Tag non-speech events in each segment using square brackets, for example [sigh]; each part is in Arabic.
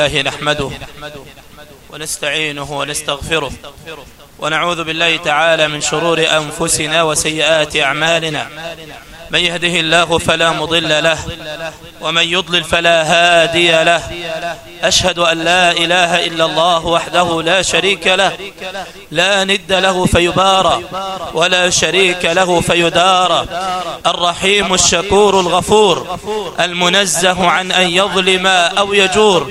الله نحمده ونستعينه ونستغفره ونعوذ بالله تعالى من شرور أنفسنا وسيئات أعمالنا. من يهده الله فلا مضل له ومن يضلل فلا هادي له. أشهد أن لا إله إلا الله وحده لا شريك له. لا ند له فيبارى ولا شريك له فيدارى. الرحيم الشكور الغفور المنزه عن أن يظلم أو يجور.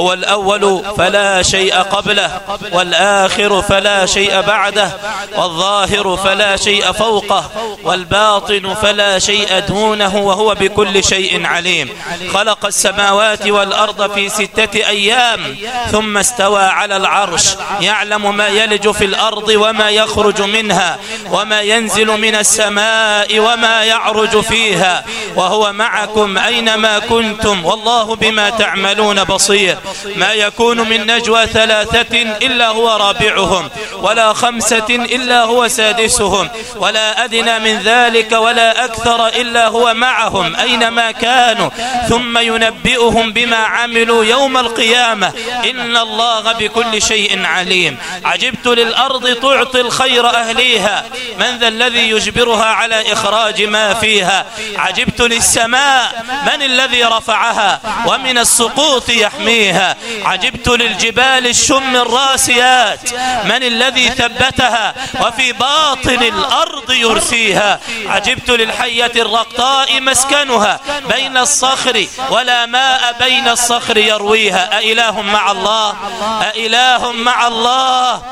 هو الأول فلا شيء قبله والآخر فلا شيء بعده والظاهر فلا شيء فوقه والباطن فلا شيء دونه وهو بكل شيء عليم. خلق السماوات والأرض في ستة أيام ثم استوى على العرش يعلم ما يلج في الأرض وما يخرج منها وما ينزل من السماء وما يعرج فيها وهو معكم أينما كنتم والله بما تعملون بصير. ما يكون من نجوى ثلاثة إلا هو رابعهم ولا خمسة إلا هو سادسهم ولا أدنى من ذلك ولا أكثر إلا هو معهم أينما كانوا. ثم ينبئهم بما عملوا يوم القيامة. إن الله بكل شيء عليم. عجبت للأرض تعطي الخير أهليها. من ذا الذي يجبرها على إخراج ما فيها؟ عجبت للسماء. من الذي رفعها؟ ومن السقوط يحميها. عجبت للجبال الشم الراسيات. من الذي ثبتها؟ وفي باطن الأرض يرسيها. عجبت للحية الرقطاء مسكنها. بين الصخر ولا ماء بين الصخر يرويها أإله مع الله. أإله مع الله.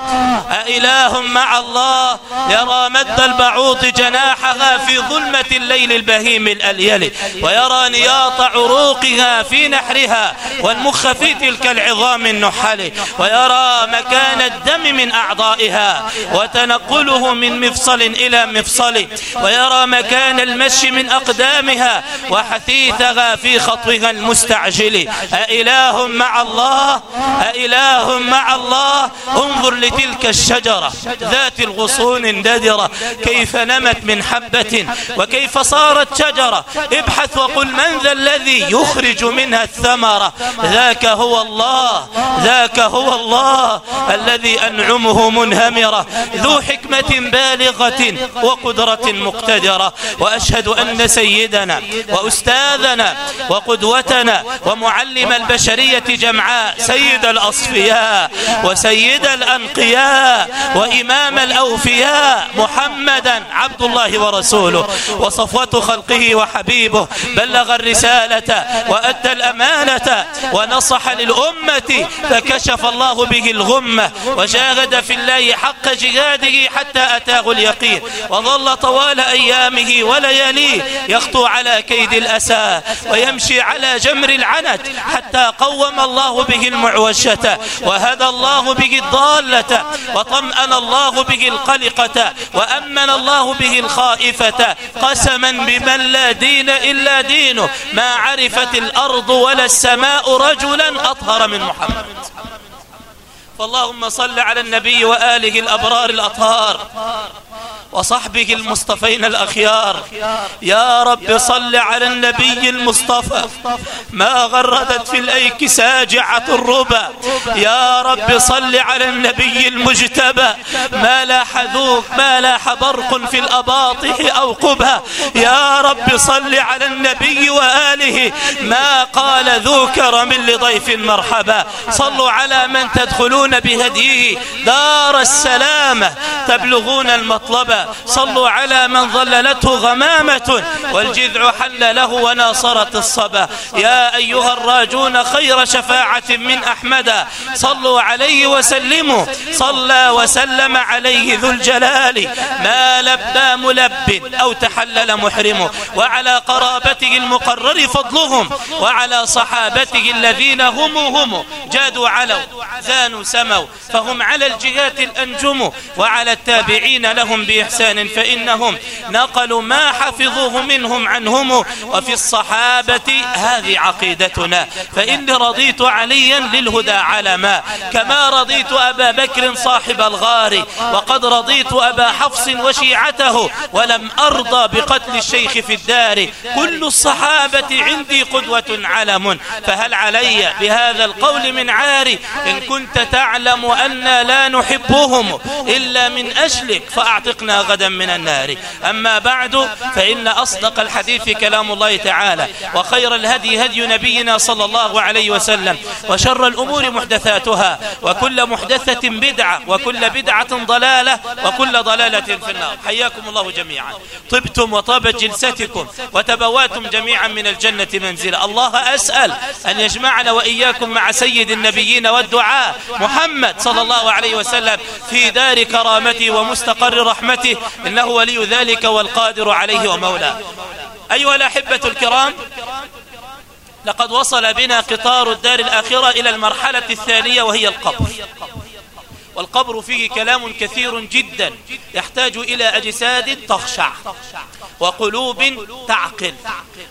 أإله مع الله. يرى مد البعوض جناحها في ظلمة الليل البهيم الأليل. ويرى نياط عروقها في نحرها والمخ في تلك العظام النحل. ويرى مكان الدم من أعضائها وتنقله من مفصل إلى مفصل. ويرى مكان المشي من أقدامها وحثيثها في خطوها المستعجل. أإله مع الله أإله مع الله. انظر لتلك الشجرة ذات الغصون الندرة كيف نمت من حبة وكيف صارت شجرة. ابحث وقل من ذا الذي يخرج منها الثمرة؟ ذاك هو الله ذاك هو الله الذي أنعمه منهمرة. ذو حكمة بالغة وقدرة مقتدرة. وأشهد أن سيدنا وأستاذنا وقدوتنا ومعلم البشرية جمعاء سيد الأصفياء وسيد الأنقياء وإمام الأوفياء محمدا عبد الله ورسوله وصفوة خلقه وحبيبه بلغ الرسالة وأدى الأمانة ونصح للأمة فكشف الله به الغمة وجاهد في الله حق جهاده حتى أتاه اليقين وظل طوال أيامه ولياليه يخطو على كيد الأسى ويمشي على جمر العنت حتى قوم الله به المعوشة وهدى الله به الضالة وطمأن الله به القلقة وأمن الله به الخائفة قسما بمن لا دين إلا دينه ما عرفت الأرض ولا السماء رجلا أطهر من محمد. فاللهم صل على النبي وآله الأبرار الأطهار وصحبه المصطفين الأخيار. يا رب صل على النبي المصطفى. ما غردت في الأيك ساجعة الربا. يا رب صل على النبي المجتبى. ما لاح ذوق ما لاح برق في الأباطح أو قبها يا رب صل على النبي وآله. ما قال ذو كرم لضيف مرحبا. صلوا على من تدخلون بهديه دار السلامة تبلغون المطلب. صلوا على من ظللته غمامة والجذع حل له وناصرت الصبا. يا أيها الراجون خير شفاعة من أحمد. صلوا عليه وسلموا. صلى وسلم عليه ذو الجلال. ما لبى ملب أو تحلل محرم. وعلى قرابته المقرر فضلهم. وعلى صحابته الذين هم هم جادوا علوا زانوا سموا فهم على الجهات الأنجم وعلى التابعين لهم بإحسان فإنهم نقلوا ما حفظوه منهم عنهم. وفي الصحابة هذه عقيدتنا فإني رضيت عليا للهدى علما كما رضيت أبا بكر صاحب الغار وقد رضيت أبا حفص وشيعته ولم أرضى بقتل الشيخ في الدار. كل الصحابة عندي قدوة علم فهل علي بهذا القول من عاري إن كنت تعلم أن لا نحبهم إلا من أجلك فأعتقنا غدا من النار. أما بعد فإن أصدق الحديث كلام الله تعالى وخير الهدي هدي نبينا صلى الله عليه وسلم وشر الأمور محدثاتها وكل محدثة بدعة وكل بدعة ضلالة وكل ضلالة في النار. حياكم الله جميعا. طبتم وطابت جلستكم وتبوأتم جميعا من الجنة منزلا. الله أسأل أن يجمعنا وإياكم مع سيد النبيين والدعاء محمد صلى الله عليه وسلم في دار كرامته ومستقر رحمته إنه ولي ذلك والقادر عليه ومولاه. أيها الأحبة الكرام لقد وصل بنا قطار الدار الآخرة إلى المرحلة الثانية وهي القبر. والقبر فيه كلام كثير جدا يحتاج إلى أجساد تخشع وقلوب تعقل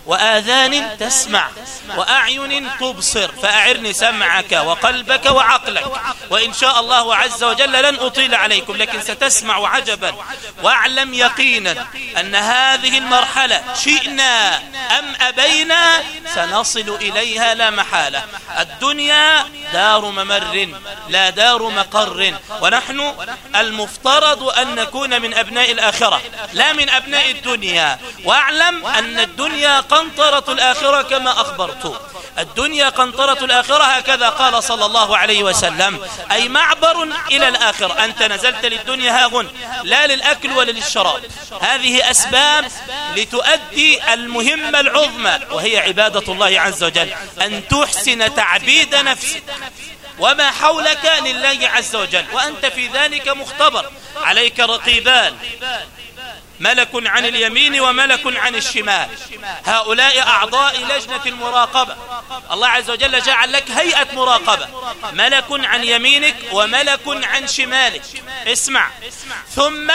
وآذان تسمع وأعين تبصر فأعرني سمعك وقلبك وعقلك. وإن شاء الله عز وجل لن أطيل عليكم لكن ستسمع عجبا. واعلم يقينا أن هذه المرحلة شئنا أم أبينا؟ سنصل إليها لا محالة. الدنيا دار ممر لا دار مقر. ونحن المفترض أن نكون من أبناء الآخرة لا من أبناء الدنيا. واعلم أن الدنيا قنطرة الآخرة كما أخبرت. الدنيا قنطرة الآخرة هكذا قال صلى الله عليه وسلم. أي معبر إلى الآخرة. أنت نزلت للدنيا هاهن لا للأكل ولا للشراب. هذه أسباب لتؤدي المهمة العظمى وهي عبادة الله عز وجل أن تحسن تعبيد نفسك. وما حولك لله عز وجل وأنت في ذلك مختبر عليك رقيبان. ملك عن اليمين وملك عن الشمال. هؤلاء أعضاء لجنة المراقبة. الله عز وجل جعل لك هيئة مراقبة. ملك عن يمينك وملك عن شمالك. اسمع. ثم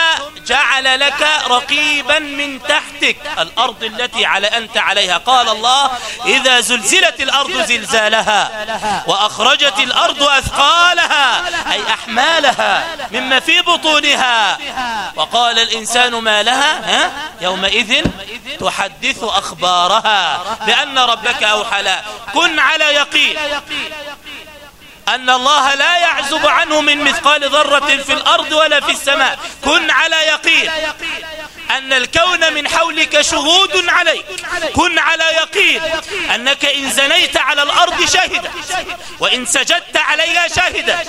جعل لك رقيبا من تحتك. الأرض التي على أنت عليها. قال الله إذا زلزلت الأرض زلزالها وأخرجت الأرض أثقالها أي أحمالها مما في بطونها. وقال الإنسان ما لها ها؟ يومئذ تحدث أخبارها بأن ربك أوحى لها. كن على يقين أن الله لا يعزب عنه من مثقال ذرة في الأرض ولا في السماء. كن على يقين. أن الكون من حولك شهود عليك. كن على يقين أنك إن زنيت على الأرض شهد وإن سجدت عليها شهد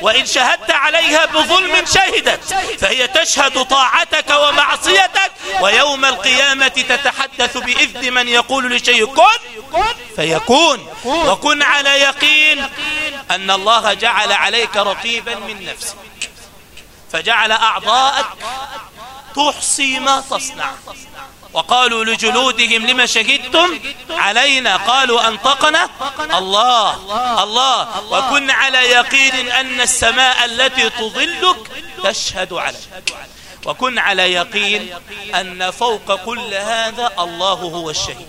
وإن شهدت عليها بظلم شهد فهي تشهد طاعتك ومعصيتك ويوم القيامة تتحدث بإذن من يقول لشيء كن! فيكون. وكن على يقين أن الله جعل عليك رقيبا من نفسك فجعل أعضاءك تحصي ما تصنع. وقالوا لجلودهم لما شهدتم؟ علينا. قالوا أنطقنا. الله الله. وكن على يقين أن السماء التي تظلك تشهد عليك. وكن على يقين أن فوق كل هذا الله هو الشهيد.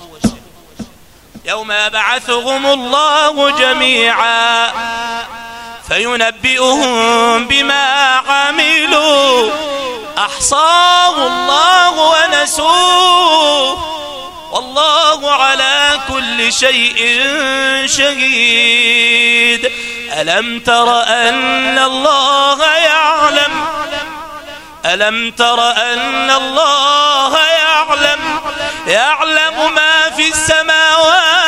يوم يبعثهم الله جميعا. فينبئهم بما عملوا. أحصاه الله ونسوه. والله على كل شيء شهيد. ألم تر أن الله يعلم؟ ألم تر أن الله يعلم؟ يعلم ما في السماوات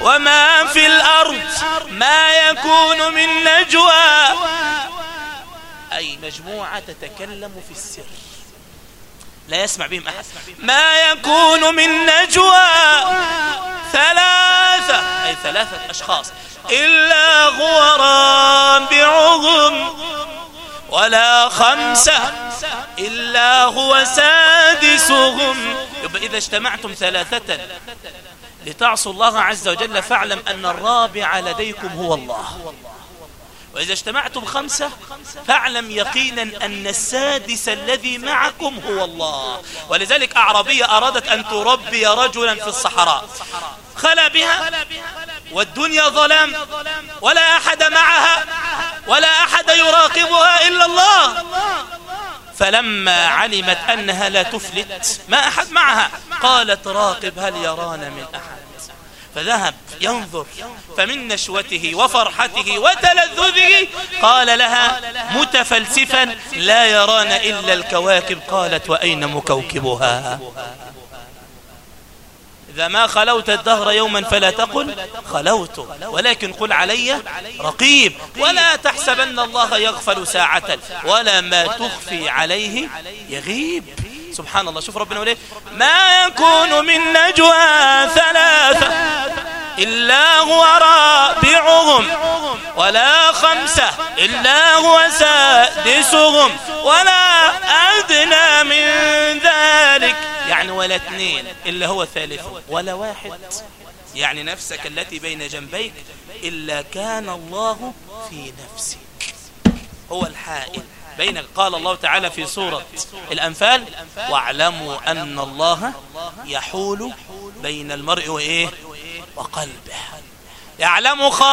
وما في الأرض ما يكون من نجوى. أي مجموعة تتكلم في السر. لا يسمع بهم أحد. ما يكون من نجوى. ثلاثة. أي ثلاثة أشخاص. إلا هو رابعهم ولا خمسة. إلا هو سادسهم. يبقى إذا اجتمعتم ثلاثة. لتعصوا الله عز وجل فاعلم أن الرابع لديكم هو الله. وإذا اجتمعتم خمسة فاعلم يقينا أن السادس الذي معكم هو الله. ولذلك أعربية أرادت أن تربي رجلا في الصحراء. خلى بها والدنيا ظلام ولا أحد معها ولا أحد يراقبها إلا الله. فلما علمت أنها لا تفلت ما أحد معها. قالت راقب هل يرانا من أحد؟ فذهب ينظر فمن نشوته وفرحته وتلذذه قال لها متفلسفا لا يران إلا الكواكب. قالت وأين مكوكبها؟ إذا ما خلوت الدهر يوما فلا تقل خلوت ولكن قل علي رقيب ولا تحسبن الله يغفل ساعة ولا ما تخفي عليه يغيب. سبحان الله. شوف ربنا وليه. ما يكون من نجوى ثلاثة إلا هو رابعهم ولا خمسة إلا هو سادسهم ولا أدنى من ذلك. يعني ولا اثنين إلا هو ثالثهم ولا واحد. يعني نفسك التي بين جنبيك إلا كان الله في نفسك. هو الحائل. بينك قال الله تعالى في سورة الأنفال واعلموا أن الله يحول بين المرء وإيه؟ وقلبه. يعلم خائنة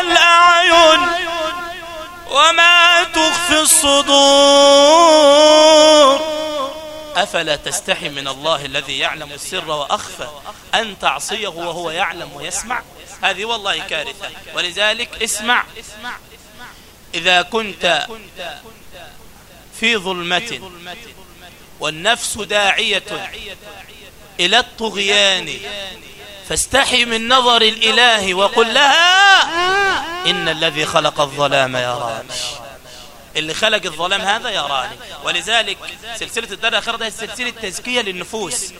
الأعين وما تخفي الصدور. أفلا تستحي من الله الذي يعلم السر وأخفى أن تعصيه وهو يعلم ويسمع؟ هذه والله كارثة. ولذلك اسمع. إذا كنت في ظلمة والنفس داعية إلى الطغيان فاستحي من نظر الإله وقل لها إن الذي خلق الظلام يراني. اللي خلق الظلام هذا يراني. ولذلك سلسلة الدار الأخيرة ده سلسلة تزكية للنفوس.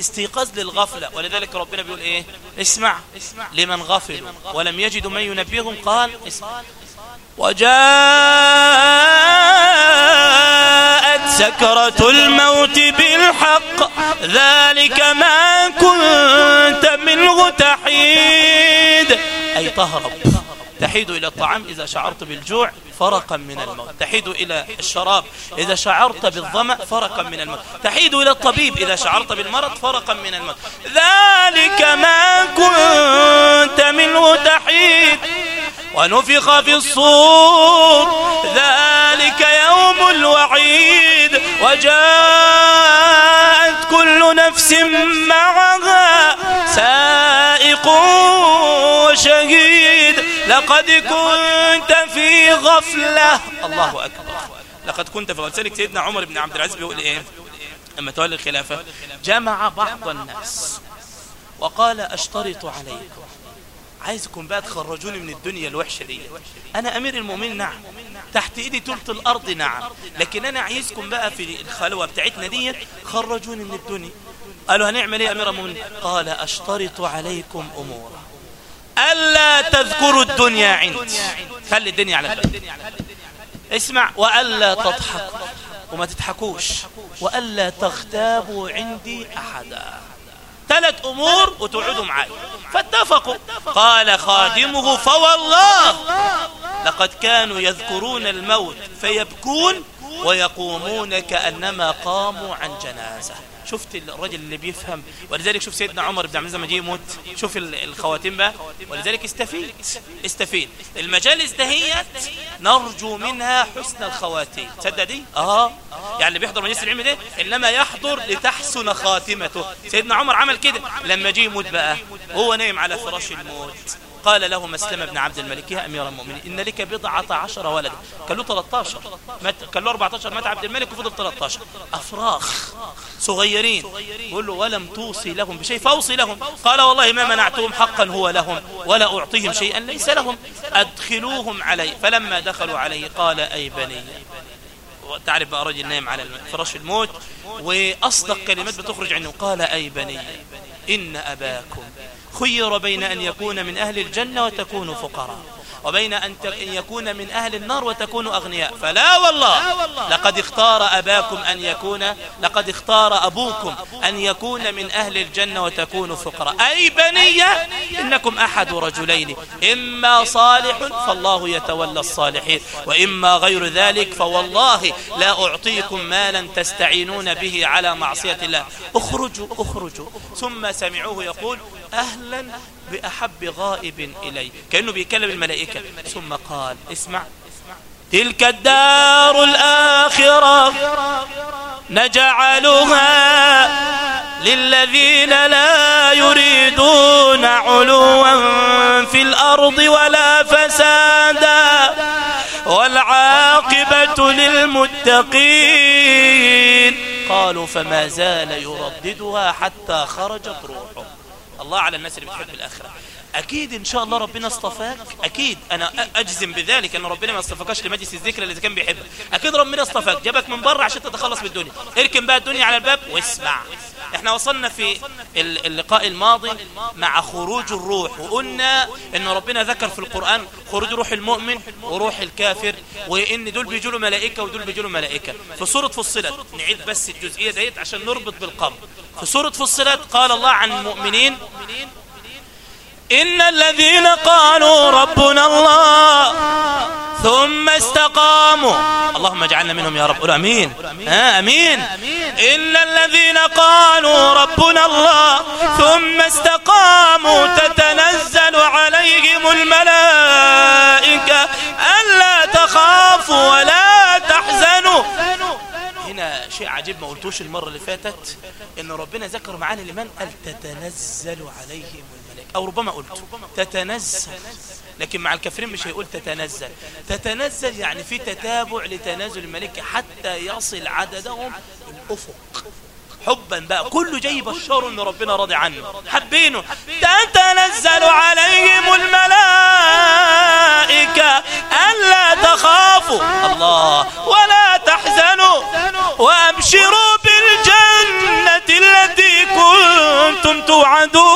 استيقاظ للغفلة. ولذلك ربنا بيقول إيه؟ اسمع لمن غفلوا. ولم يجدوا من ينبيهم قال اسمع وجاءت سكرة الموت بالحق. ذلك ما كنت منه تحيد. أي تهرب تحيد إلى الطعام إذا شعرت بالجوع فرقا من الموت. تحيد إلى الشراب إذا شعرت بالظمأ فرقا من الموت. تحيد إلى الطبيب إذا شعرت بالمرض فرقا من الموت. ذلك ما كنت منه تحيد ونفخ في الصور. ذلك يوم الوعيد وجاءت كل نفس معها سائق وشهيد لقد كنت في غفلة. الله أكبر. لقد كنت في غفلة. سيدنا عمر بن عبد العزيز بيقول إيه؟ لما تولي الخلافة جمع بعض الناس وقال أشترط عليكم. عايزكم بقى تخرجوني من الدنيا الوحشة دي. أنا أمير المؤمنين نعم. تحت إيدي تلت الأرض نعم. لكن أنا عايزكم بقى في الخلوة بتاعتنا دي خرجوني من الدنيا. قالوا هنعمل يا أمير المؤمنين؟ قال أشترط عليكم أمورا. ألا تذكروا الدنيا عندي خلي الدنيا على البلد اسمع وألا تضحكوا وما تضحكوش. وألا تغتابوا عندي أحدا. ثلاث أمور وتقعدوا معي فاتفقوا. قال خادمه فوالله لقد كانوا يذكرون الموت فيبكون ويقومون كأنما قاموا عن جنازة. شفت الرجل اللي بيفهم ولذلك شوف سيدنا عمر بن عبد العزيز لما جه يموت شوف الخواتيم بقى. ولذلك استفيد استفيد. المجالس دهيت نرجو منها حسن الخواتيم. تصدق دي؟ آه. يعني اللي بيحضر مجلس العلم ده إنما يحضر لتحسن خاتمته. سيدنا عمر عمل كده. لما جه يموت بقى هو نايم على فراش الموت. قال له مسلم بن عبد الملك يا أمير المؤمنين إن لك بضعة عشر ولد كان له 13 مات كان له 14 مات عبد الملك وفضل 13 أفراخ صغيرين. يقول له ولم توصي لهم بشيء. فأوصي لهم. قال والله ما منعتهم حقا هو لهم ولا أعطيهم شيئا ليس لهم. أدخلوهم علي. فلما دخلوا عليه قال أي بني. تعرف بقى رجل نايم على فراش الموت وأصدق كلمات بتخرج عنه. قال أي بني إن أباكم خير بين أن يكون من أهل الجنة وتكونوا فقراء. وبين أن يكون من أهل النار وتكونوا أغنياء. فلا والله. لقد اختار أباكم أن يكون لقد اختار أبوكم أن يكون من أهل الجنة وتكونوا فقراء. أي بنية؟ إنكم أحد رجلين. إما صالح فالله يتولى الصالحين. وإما غير ذلك فوالله لا أعطيكم مالا تستعينون به على معصية الله. اخرجوا اخرجوا. ثم سمعوه يقول أهلا بأحب غائب إلي كأنه بيكلم الملائكة. ثم قال اسمع. تلك الدار الآخرة نجعلها للذين لا يريدون علوا في الأرض ولا فسادا والعاقبة للمتقين. قالوا فما زال يرددها حتى خرجت روحه. الله على الناس اللي بتحب الآخرة. أكيد إن شاء الله ربنا اصطفاك. أكيد. أنا أجزم بذلك أن ربنا ما اصطفاكش لمجلس الذكر اللي كان بيحبك أكيد ربنا اصطفاك. جابك من بره عشان تتخلص من الدنيا. اركن بقى الدنيا على الباب واسمع. إحنا وصلنا في اللقاء الماضي مع خروج الروح. وقلنا إن ربنا ذكر في القرآن خروج روح المؤمن وروح الكافر وإن دول بيجوا له ملائكة ودول بيجوا له ملائكة. في سورة فصلت نعيد بس الجزئية ديت عشان نربط بالقبر في سورة فصلت قال الله عن المؤمنين إن الذين قالوا ربنا الله ثم استقاموا. اللهم اجعلنا منهم يا رب. قولوا أمين. آه أمين. إن الذين قالوا ربنا الله ثم استقاموا تتنزل عليهم الملائكة ألا تخافوا ولا تحزنوا. هنا شيء عجيب ما قلتوش المرة اللي فاتت إن ربنا ذكر معانا لمن؟ قال تتنزل عليهم أو ربما قلت. تتنزل. لكن مع الكافرين مش هيقول تتنزل. تتنزل يعني في تتابع لتنازل الملك حتى يصل عددهم الأفق. حبا بقى. كله جاي بشره إن ربنا راضي عنه. حبينه تتنزل. عليهم الملائكة ألا تخافوا. الله. ولا تحزنوا. وأبشروا بالجنة التي كنتم توعدون.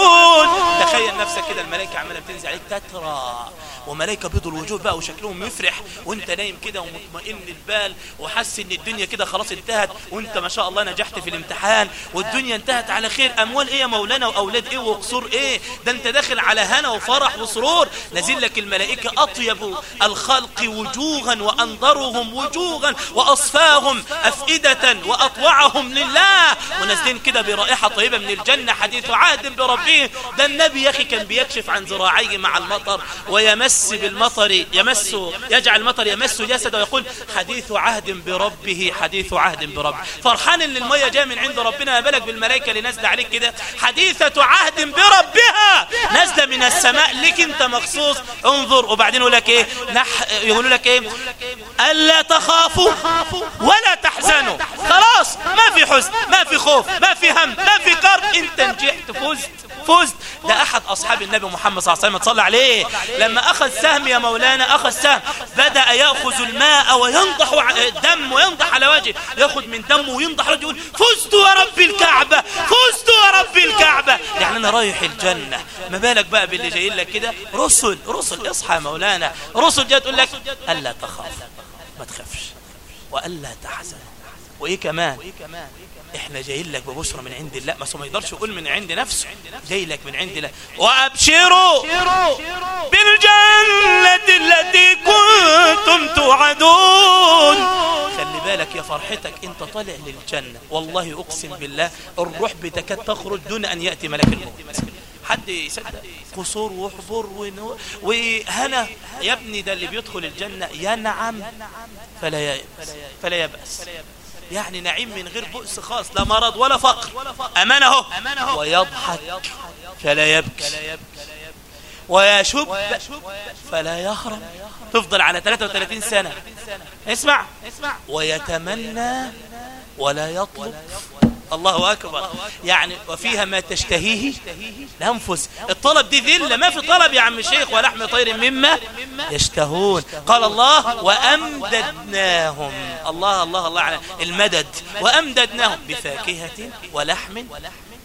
الملائكة عمالة بتنزل عليك تترى. وملائكة بيض الوجوه بقى وشكلهم يفرح وانت نايم كده ومطمئن البال وحس إن الدنيا كده خلاص انتهت وانت ما شاء الله نجحت في الامتحان والدنيا انتهت على خير. أموال إيه يا مولانا وأولاد إيه وقصور إيه؟ ده أنت داخل على هنا وفرح وسرور. نازل لك الملائكة أطيب الخلق وجوها وأنظرهم وجوها وأصفاهم أفئدة وأطوعهم لله. ونازلين كده برائحة طيبة من الجنة حديث عهد بربه. ده النبي يا أخي كان بيكشف عن ذراعيه مع المطر ويمس يمس بالمطر يمس يجعل المطر يمس جسده ويقول حديث عهد بربه حديث عهد بربه فرحان ان المية جاء من عند ربنا ما بالك بالملائكة اللي نازله عليك كده حديثة عهد بربها نازله من السماء لك انت مخصوص. انظر وبعدين يقول لك إيه؟ نح يقولوا لك إيه؟ ألا تخافوا ولا تحزنوا. خلاص ما في حزن ما في خوف ما في هم ما في كرب. انت نجحت فزت فزت. ده أحد أصحاب النبي محمد صلى الله عليه وسلم صلى عليه. لما أخذ سهم يا مولانا أخذ سهم. بدأ يأخذ الماء وينضح الدم وينضح على وجهه. يأخذ من دمه وينضح يقول فزت ورب الكعبة فزت ورب الكعبة. يعني أنا رايح الجنة. ما بالك بقى باللي جايين لك كده؟ رسل رسل اصحى يا مولانا. رسل جاء تقول لك ألا تخاف ما تخافش وألا تحزن. وإيه كمان؟ إحنا جايين لك ببشرى من عند الله ما ما يقدرش يقول من عند نفسه جاي لك من عند الله. وأبشروا بالجنة التي كنتم توعدون. خلي بالك يا فرحتك أنت طالع للجنة. والله أقسم بالله الروح بتكاد تخرج دون أن يأتي ملك الموت. حد يصدق؟ قصور وحبر وهنا. يا ابني ده اللي بيدخل الجنة ينعم فلا يبأس فلا يبأس يعني نعيم من غير بؤس خاص لا مرض ولا فقر. أمانه. ويضحك فلا يبكي. ويشب فلا يهرم تفضل على 33 سنة. اسمع. ويتمنى ولا يطلب الله أكبر. يعني وفيها ما تشتهيه الأنفس. الطلب دي ذلة. ما في طلب يا عم الشيخ ولحم طير مما يشتهون. قال الله وأمددناهم. الله الله الله على المدد. وأمددناهم بفاكهة ولحم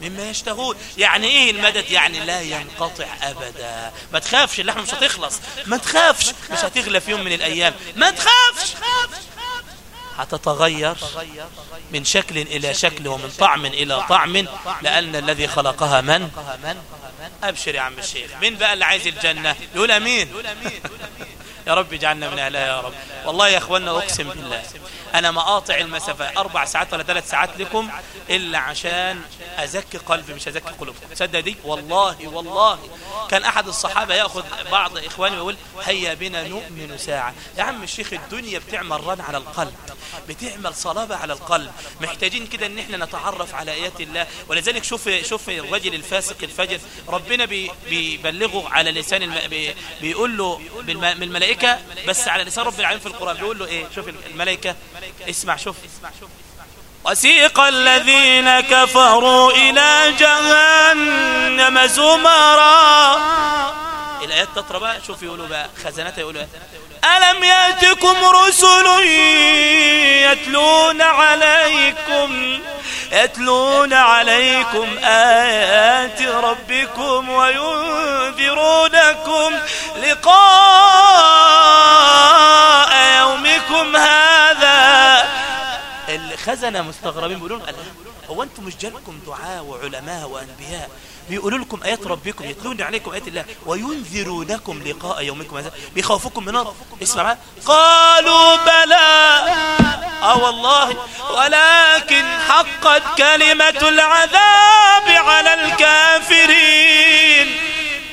مما يشتهون. يعني إيه المدد؟ يعني لا ينقطع أبدا. ما تخافش اللحمه مش هتخلص. ما تخافش. مش هتغلى في يوم من الأيام. ما تخافش. هتتغير من شكل إلى شكل ومن طعم إلى طعم لأن الذي خلقها من؟ أبشر يا عم الشيخ. مين بقى اللي عايز الجنة؟ يقول أمين. يا رب اجعلنا من أهلها يا رب. والله يا أخوانا أقسم بالله أنا ما قاطع المسافة. أربع ساعات ولا ثلاث ساعات لكم إلا عشان أزكي قلبي مش أزكي قلوبكم. تصدق دي؟ والله والله. كان أحد الصحابة يأخذ بعض إخواني ويقول هيا بنا نؤمن ساعة. يا عم الشيخ الدنيا بتعمل رن على القلب. بتعمل صلابة على القلب. محتاجين كده إن إحنا نتعرف على آيات الله. ولذلك شوف شوف الرجل الفاسق الفجر. ربنا بي بيبلغه على لسان الم... بي بيقول له بالم... من الملائكة بس على لسان رب العالمين في القرآن. بيقول له إيه؟ شوف الملائكة. اسمع شوف. وسيق الذين كفروا إلى جهنم زمرا. الآيات تطرى بقى شوف يقولوا بقى خزنتها يقولوا ألم يأتكم رسل يتلون عليكم يتلون عليكم آيات ربكم وينذرونكم لقاء يومكم هذا. الخزنة مستغربين بيقولون هو أنتم مش جالكم دعاء وعلماء وأنبياء؟ بيقولوا لكم آيات ربكم يتلون عليكم آيات الله وينذرونكم لقاء يومكم هذا. بيخوفكم من نار اسمع قالوا بلى. آه والله. ولكن حقت كلمة العذاب على الكافرين.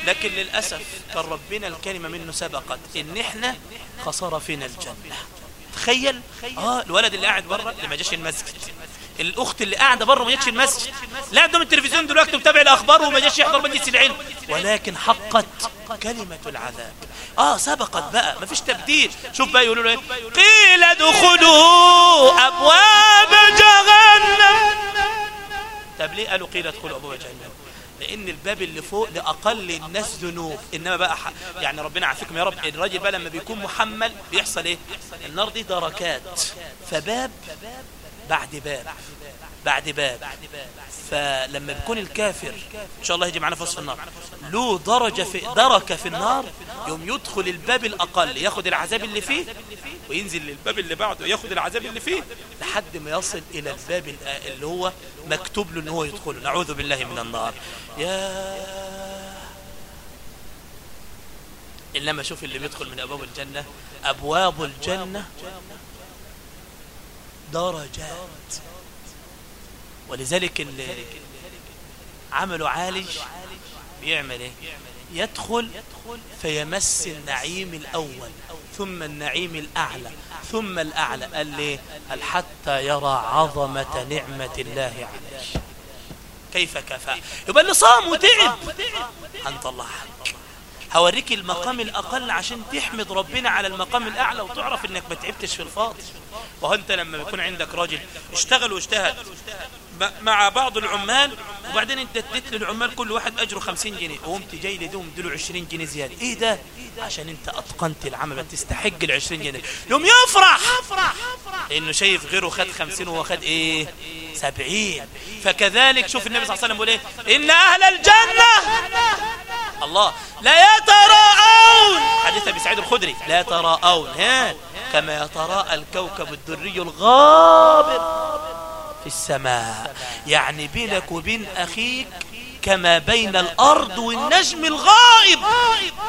لكن للأسف كان ربنا الكلمة منه سبقت. إن إحنا خسر فينا الجنة. تخيل. آه الولد اللي قاعد بره اللي ما جاش المسجد. الأخت اللي قاعدة بره ما جاتش المسجد لا قدام التلفزيون دلوقتي ومتابع الأخبار وما جاش يحضر مجلس العلم. ولكن حقت كلمة العذاب. آه سبقت بقى. ما فيش تبديل. شوف بقى يقولوا له إيه؟ قيل ادخلوا أبواب جهنم. طب ليه قالوا قيل ادخلوا أبواب جهنم؟ لأن الباب اللي فوق لأقل الناس ذنوب. إنما بقى. يعني ربنا عافيكم يا رب. الراجل بقى لما بيكون محمل بيحصل إيه؟ النار دي دركات. فباب بعد باب بعد باب. فلما بيكون الكافر إن شاء الله يجي معنا وصف النار له درجة في دركة في النار يوم يدخل الباب الأقل ياخد العذاب اللي فيه وينزل للباب اللي بعده ياخد العذاب اللي فيه لحد ما يصل إلى الباب اللي هو مكتوب له إن هو يدخله. نعوذ بالله من النار. يا إنما شوف اللي بيدخل من أبواب الجنة أبواب الجنة. درجات. ولذلك اللي عمله عالج بيعمل إيه؟ يدخل فيمس النعيم الأول ثم النعيم الأعلى ثم الأعلى. قال لي قال حتى يرى عظمة نعمة الله عليه. كيف كفى؟ يبقى اللي صام وتعب. أنت الله. عنك هوريك المقام الأقل عشان تحمد ربنا على المقام الأعلى وتعرف إنك ما تعبتش في الفاضي. وهو أنت لما بيكون عندك راجل اشتغل واجتهد. مع بعض العمال وبعدين انت اديت للعمال كل واحد أجره 50 جنيه. وقمت جاي لدوم اديله 20 جنيه زيادة. إيه ده؟ عشان انت أتقنت العمل تستحق ال 20 جنيه. يوم يفرح! لأنه شايف غيره خد 50 وهو خد إيه؟ 70 فكذلك شوف النبي صلى الله عليه وسلم بيقول إيه؟ إن أهل الجنة! الله. لا يتراءون! حديث أبي سعيد الخدري. لا يتراءون. ها؟ كما يتراءى الكوكب الدري الغابر. في السماء. يعني بينك وبين أخيك كما بين الأرض والنجم الغائب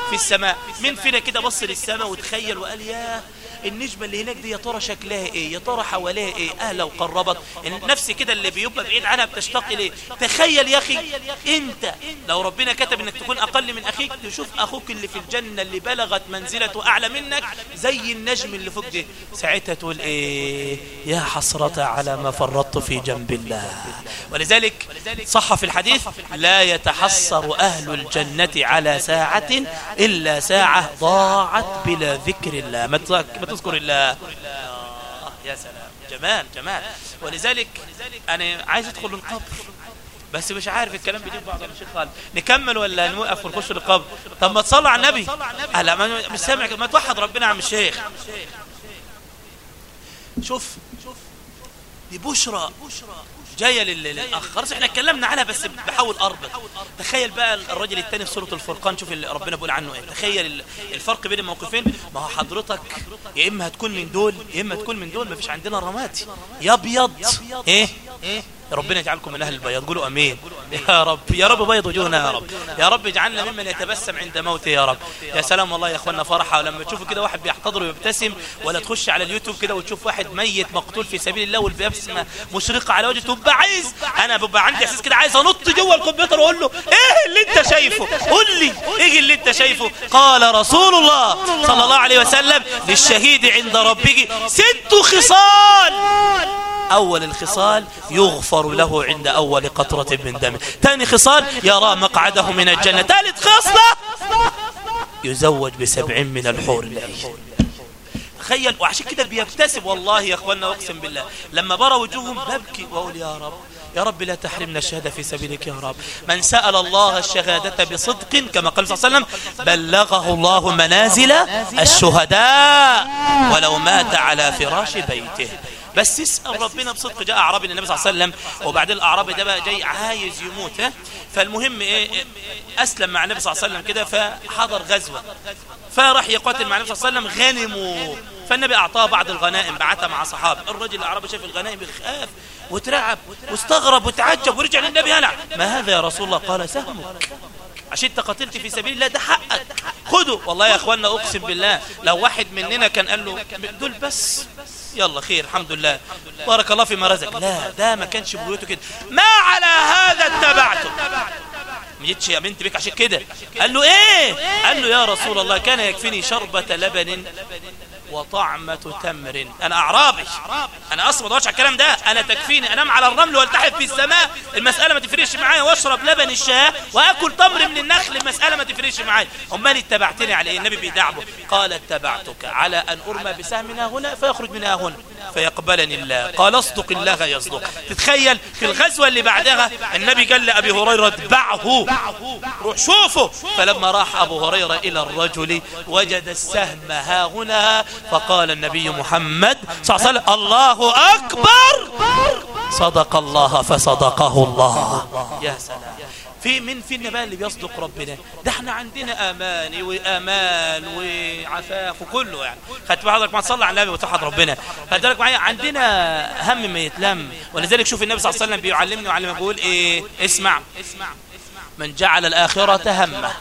في السماء. من فينا كده بص للسماء وتخيل وقال ياه النجمة اللي هناك دي يا ترى شكلها إيه؟ يا ترى حواليها إيه؟ أهلا وقربت. النفس كده اللي بيبقى بعيد عنها بتشتاق اليه تخيل يا أخي أنت لو ربنا كتب إنك تكون أقل من أخيك تشوف أخوك اللي في الجنة اللي بلغت منزلته أعلى منك زي النجم اللي فوق ده ساعتها تقول إيه؟ يا حسرة على ما فرطت في جنب الله. ولذلك صح في الحديث لا يتحسر أهل الجنة على ساعة إلا ساعة ضاعت بلا ذكر الله. ما تذكر الله يا سلام. جمال جمال. ولذلك أنا عايز أدخل القبر بس مش عارف الكلام بيجيب بعض الشيخ قال نكمل ولا نوقف ونخش القبر طب ما تصلى على النبي. لا ما مش سامع ما توحد ربنا عم الشيخ. شوف. دي بشرى. جاية للأخ خلاص إحنا اتكلمنا عنها بس بحاول أربط. تخيل بقى الراجل التاني في سورة الفرقان شوف اللي ربنا بيقول عنه إيه. تخيل الفرق بين الموقفين. ما هو حضرتك يا إما هتكون من دول يا إما تكون من دول. ما فيش عندنا رماتي يا أبيض. إيه؟ ربنا يجعلكم من أهل البياض قولوا أمين. يا رب يا رب بيض وجوهنا يا رب. يا رب اجعلنا ممن يتبسم عند موته يا رب. يا سلام والله يا اخوانا فرحة. ولما تشوفوا كده واحد بيحتضر ويبتسم ولا تخش على اليوتيوب كده وتشوف واحد ميت مقتول في سبيل الله والبسمة مشرقة على وجهه تبقى عايز. أنا ببقى عندي إحساس كده عايز أنط جوه الكمبيوتر وأقول له إيه اللي أنت شايفه؟ قول لي إيه اللي أنت شايفه؟ قال رسول الله صلى الله عليه وسلم للشهيد عند ربه ست خصال. أول الخصال يغفر له عند أول قطرة من دمه ثاني خصال يرى مقعده من الجنة. ثالث خصلة يزوج بسبع من الحور العين. تخيل وعشان كده بيبتسم والله يا أخوانا أقسم بالله. لما برى وجوههم ببكي وأقول يا رب يا رب لا تحرمنا الشهادة في سبيلك يا رب. من سأل الله الشهادة بصدق كما قال صلى الله عليه وسلم بلغه الله منازل الشهداء ولو مات على فراش بيته. بس اسأل ربنا بصدق جاء أعرابي للنبي صلى الله عليه وسلم وبعدين الأعرابي ده بقى جاي عايز يموت ها؟ فالمهم إيه أسلم مع النبي صلى الله عليه وسلم كده فحضر غزوة. فراح يقاتل مع النبي صلى الله عليه وسلم غنموا. فالنبي أعطاه بعض الغنائم بعتها مع صحابه. الرجل الأعرابي شاف الغنائم خاف وترعب واستغرب وتعجب ورجع للنبي هلع. ما هذا يا رسول الله؟ قال سهمك. عشان أنت قتلت في سبيل الله ده حقك. خده والله يا اخوانا أقسم بالله لو واحد مننا كان قال له دول بس. يلا خير الحمد لله. بارك الله فيما رزق. لا ده ما كانش بيوته كده. ما على هذا اتبعته ما جيتش يا بنت بك عشان كده. قال له إيه؟ قال له يا رسول الله كان يكفيني شربة لبن وطعمة تمر. أنا أعرابي. أنا أصلا ما على الكلام ده. أنا تكفيني. أنام على الرمل والتحف في السماء. المسألة ما تفرقش معايا. وأشرب لبن الشاة وأكل تمر من النخل. المسألة ما تفرقش معايا. أمال اتبعتني على إيه؟ النبي بيدعبه. قال اتبعتك على أن أرمى بسهمنا هنا فيخرج منها هنا. فيقبلني الله. قال اصدق الله يصدق. تتخيل في الغزوة اللي بعدها النبي قال لأبي هريرة اتبعه. روح شوفه. فلما راح أبو هريرة إلى الرجل وجد السهم ها هنا فقال النبي محمد صلى الله عليه وسلم الله أكبر. صدق الله فصدقه الله. يا سلام. في من في النبال اللي بيصدق ربنا. ده إحنا عندنا اماني وأمان وعفاف وكله يعني. خدت بحضرتك ما تصلي على النبي وتحض ربنا. خدت بالك معايا؟ عندنا هم ما يتلم. ولذلك شوف النبي صلى الله عليه وسلم بيعلمني ويعلم بيقول إيه؟ اسمع اسمع. من جعل الآخرة همة.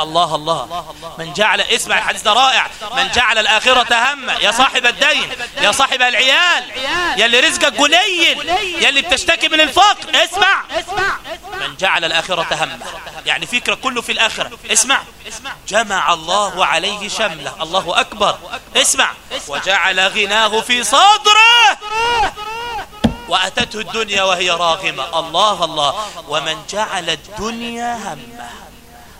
الله الله. من جعل اسمع الحديث ده رائع. من جعل الآخرة همة. يا صاحب الدين يا صاحب العيال يا اللي رزقك قليل يا اللي بتشتكي من الفقر. اسمع. من جعل الآخرة همة. يعني فكرة كله في الآخرة. اسمع. جمع الله عليه شمله. الله أكبر. اسمع. وجعل غناه في صدره. وأتته الدنيا وهي راغمة. الله الله. ومن جعل الدنيا همة.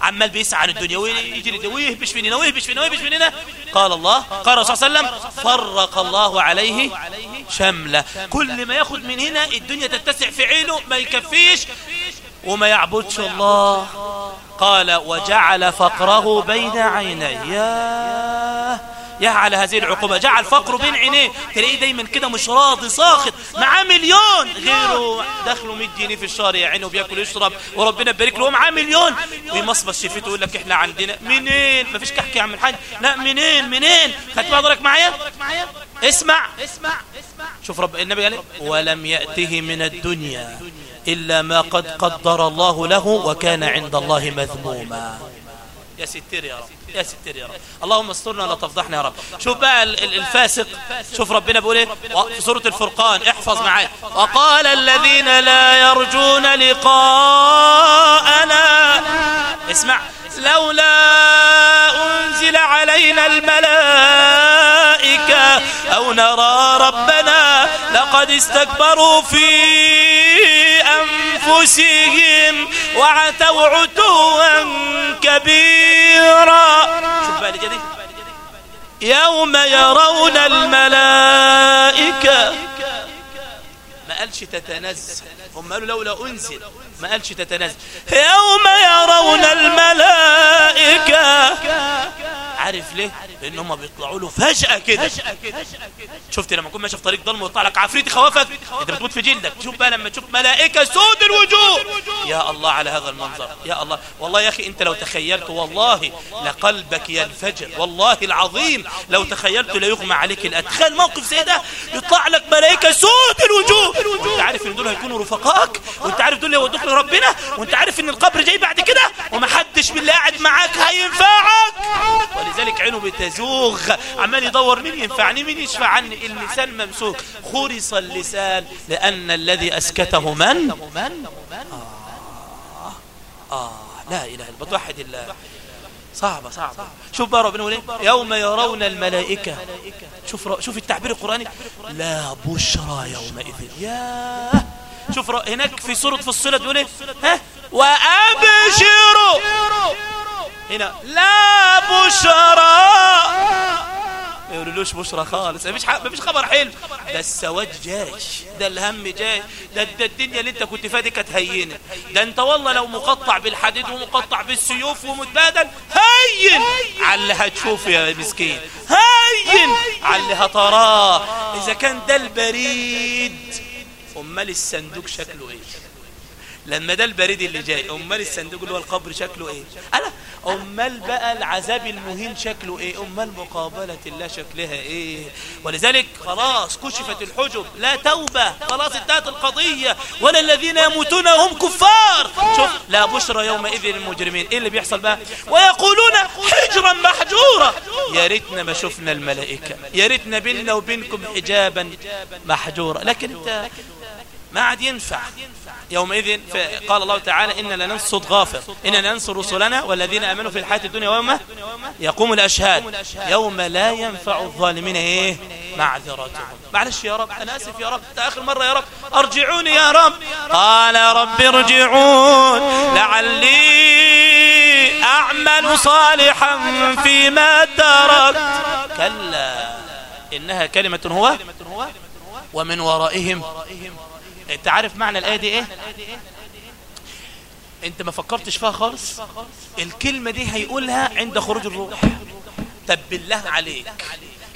عمال بيسعى عن الدنيا. ويجري ويهبش من هنا ويهبش من هنا ويهبش من هنا قال الله قال الرسول صلى الله عليه وسلم فرق الله عليه شملة. كل ما ياخد من هنا الدنيا تتسع في عينه ما يكفيش وما يعبدش الله. قال وجعل فقره بين عينيه. يا على هذه العقوبة. جعل فقره بين عينيه. تلاقيه دايما كده مش راضي ساخط. معاه مليون. غيره دخله 100 جنيه في الشهر يا عينه وبياكل ويشرب وربنا يبارك له. معاه مليون. ويمصمص شفته يقول لك إحنا عندنا منين؟ مفيش كحك يا عم الحاج لا منين؟ منين؟ خدت حضرتك معايا؟ اسمع. اسمع شوف رب النبي قال ولم يأته من الدنيا إلا ما قد قدر الله له وكان عند الله مذموما. يا ستير يا رب يا ستير يا رب. اللهم استرنا لا تفضحنا يا رب. شوف بقى الفاسق شوف ربنا بيقول إيه؟ في سورة الفرقان احفظ معايا. وقال الذين لا يرجون لقاءنا اسمع. لولا أنزل علينا الملائكة أو نرى ربنا لقد استكبروا في أنفسهم وعتوا عتوا كبيرا. شوف يوم يرون الملائكة. قالش تتنزل هم قالوا لولا أنزل. ما قالش تتنزل يوم يرون الملائكة. عارف ليه؟ لأن هم بيطلعوا له فجأة كده. شفت لما تكون ماشي في طريق ضلمه ويطلع لك عفريت يخوفك انت بتموت في جلدك. شوف بقى لما تشوف ملائكة سود الوجوه. يا الله على هذا المنظر. يا الله. والله يا أخي أنت لو تخيلت والله لقلبك ينفجر. والله العظيم. لو تخيلت لا يغمى عليك الاتخيل موقف زي ده يطلع لك ملائكة سود الوجوه. وانت عارف ان دول هيكونوا رفقائك وانت عارف دول يودوك لربنا وانت عارف ان القبر جاي بعد كده ومحدش من اللي قاعد معاك هينفعك. ولذلك عينه بتزوغ عمال يدور مين ينفعني مين يشفع عني اللسان ممسوك. خرص اللسان لأن الذي أسكته من؟ آه, آه. لا إله إلا الله. صعبة صعبة. شوف بقى ربنا يقول إيه؟ يوم يرون الملائكة. شوف شوف التعبير القرآني. لا بشرى يومئذ. يا شوف هناك في سورة فصلت بيقول إيه؟ ها؟ وأبشروا. هنا لا بشرى. ما يقولولوش بشرى خالص؟ مفيش مفيش خبر حلو. ده السواد جاي ده الهم جاي ده, ده الدنيا اللي انت كنت فيها دي كانت هينة. ده انت والله لو مقطع بالحديد ومقطع بالسيوف ومتبادل هين! على اللي هتشوفه يا مسكين. هين! على اللي هتراه إذا كان ده البريد. أمال الصندوق شكله إيه لما ده البريد اللي جاي. أمال الصندوق اللي هو القبر شكله إيه؟ أنا أمال بقى العذاب المهين شكله إيه؟ أمال مقابلة الله شكلها إيه؟ ولذلك خلاص كشفت الحجب. لا توبة. خلاص انتهت القضية. ولا الذين يموتون هم كفار. شوف لا بشرى يومئذ للمجرمين. إيه اللي بيحصل بقى؟ ويقولون حجرا محجورا يا ريتنا ما شفنا الملائكة. يا ريتنا بيننا وبينكم حجابا محجورا لكن أنت ما عاد ينفع. يومئذ قال الله تعالى إن لننصر غافر. إن ننصر رسلنا والذين أمنوا في الحياة الدنيا ويوم يقوم الأشهاد. يوم لا ينفع الظالمين إيه؟ معذرتهم. معلش يا رب أنا أسف يا رب. آخر مرة يا رب. أرجعوني يا رب. قال رب ارجعون. لعلي أعمل صالحا فيما تركت. كلا إنها كلمة هو ومن ورائهم. انت عارف معنى الآية دي إيه؟ انت ما فكرتش فيها خالص؟ الكلمة دي هيقولها عند خروج الروح. طب بالله عليك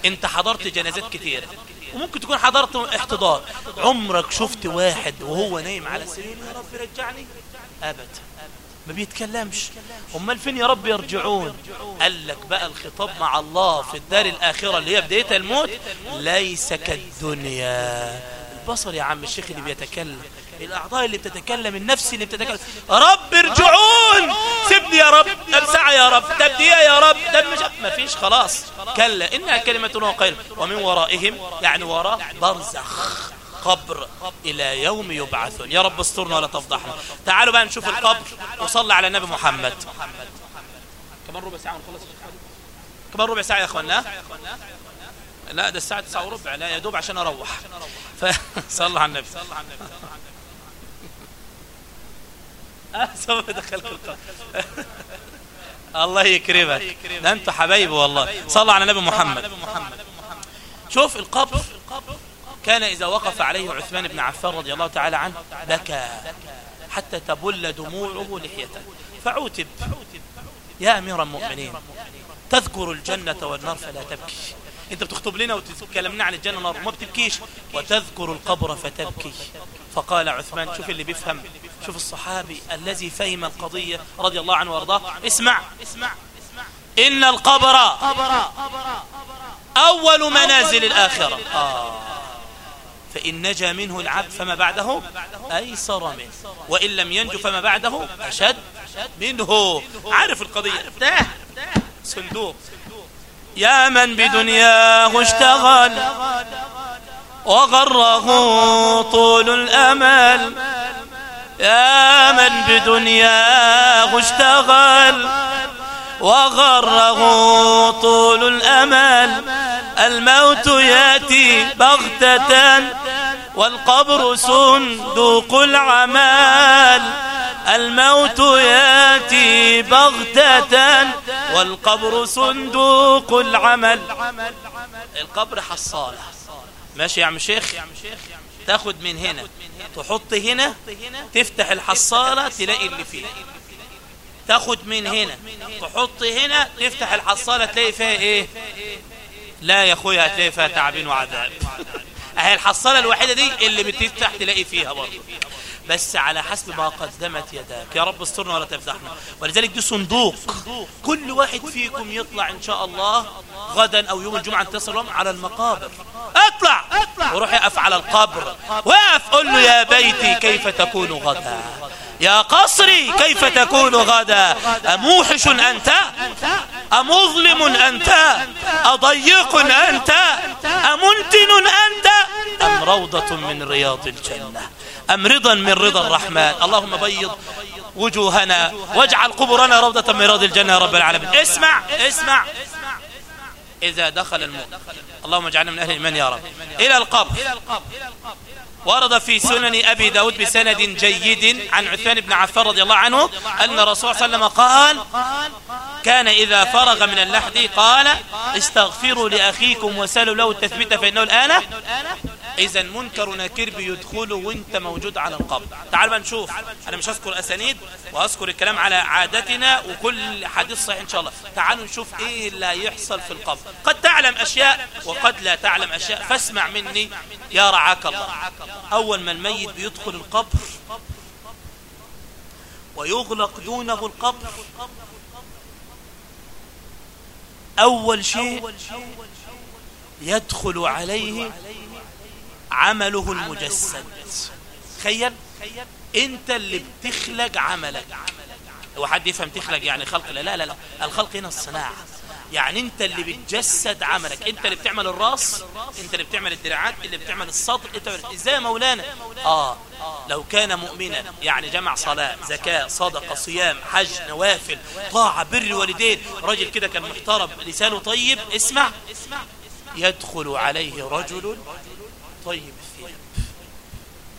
انت حضرت جنازات كتير وممكن تكون حضرت احتضار. عمرك شفت واحد وهو نايم على سرير يا رب رجعني. ابدا ما بيتكلمش. أمال فين يا رب يرجعون؟ قال لك بقى الخطاب مع الله في الدار الآخرة اللي هي بداية الموت ليس كالدنيا. البصر يا عم الشيخ اللي بيتكلم. الأعضاء اللي بتتكلم النفس اللي بتتكلم. رب ارجعون. سيبني يا رب. ساعة يا رب. دقيقة يا رب. طب مش ما فيش خلاص. كلا. إنها كلمة وقيل ومن ورائهم يعني وراء برزخ قبر إلى يوم يبعثون. يا رب استرنا ولا تفضحنا. تعالوا بقى نشوف القبر. وصلى على النبي محمد. كمان ربع ساعة ونخلص. كمان ربع ساعة يا أخوانا. لا ده الساعة 9 وربع. لا يا دوب عشان أروح. فصلى [laughs] على النبي. [laughs] سوف دخلك القبر. [laughs] الله يكرمك. ده أنت حبايبي والله. صلى على النبي محمد. شوف القبر. كان إذا وقف عليه عثمان بن عفان رضي الله تعالى عنه بكى حتى تبل دموعه لحيته فعوتب. يا أمير المؤمنين تذكر الجنة والنار فلا تبكي. انت بتخطب لنا وتتكلمنا عن الجنة والنار وما بتبكيش؟ وتذكر القبر فتبكي. فقال عثمان شوف اللي بيفهم شوف الصحابي الذي فهم القضية رضي الله عنه وأرضاه. اسمع. إن القبر أول منازل الآخرة. آه. فإن نجا منه العبد فما بعده أيسر منه وإن لم ينجو فما بعده أشد منه. عارف القضية؟ ده صندوق. يا من بدنياه اشتغل وغره طول الأمل. يا من بدنياه اشتغل وغره طول الأمل. الموت ياتي بغتة والقبر صندوق العمال الموت ياتي بغتة والقبر صندوق العمل. القبر حصالة. ماشي يا عم شيخ؟ تاخد من هنا. تحط هنا تفتح الحصالة تلاقي اللي فيه. تاخد من هنا. تحط هنا تفتح الحصالة تلاقي فيها إيه؟ لا يا أخويا هتلاقي فيها تعبين وعذاب. أهي الحصالة الوحيدة دي اللي بتفتح تلاقي فيها برضه. بس على حسب ما قدمت يداك. يا رب استرنا ولا تفضحنا ولذلك دي صندوق. كل واحد فيكم يطلع إن شاء الله غدا أو يوم الجمعة انتصر على المقابر. اطلع! وروح يقف على القبر. وقف قل له يا بيتي كيف تكون غدا؟ يا قصري كيف تكون غدا؟ أموحش أنت؟ أمظلم أنت؟ أضيق أنت؟ أمنتن أنت؟ أم روضة من رياض الجنة؟ أم رضا من رضا الرحمن؟ اللهم بيض وجوهنا واجعل قبورنا روضة من رياض الجنة يا رب العالمين. اسمع اسمع. إذا دخل الموت اللهم اجعلنا من أهل الإيمان يا رب. إلى القبر. ورد في سنن أبي داود بسند جيد عن عثمان بن عفان رضي الله عنه أن الرسول صلى الله عليه وسلم قال كان إذا فرغ من اللحد قال استغفروا لأخيكم وسألوا له التثبيت فإنه الآن إذا منكر نكير بيدخله وانت موجود على القبر. تعال بقى نشوف. أنا مش هذكر أسانيد وأذكر الكلام على عادتنا وكل حديث صحيح إن شاء الله. تعالوا نشوف إيه اللي هيحصل في القبر. قد تعلم أشياء وقد لا تعلم أشياء. فاسمع مني يا رعاك الله. أول ما الميت بيدخل القبر ويغلق دونه القبر أول شيء يدخل عليه عمله المجسد. تخيل انت اللي بتخلق عملك. هو حد يفهم تخلق يعني خلق لا؟ لا لا. الخلق هنا الصناعة. يعني انت اللي بتجسد عملك. انت اللي بتعمل الراس انت اللي بتعمل الدراعات اللي بتعمل الصدر انت إزاي مولانا؟ آه. لو كان مؤمنا يعني جمع صلاة زكاة صدقة صيام حج نوافل طاعة بر والدين راجل كده كان محترم لسانه طيب اسمع. يدخل عليه رجل طيب الثياب.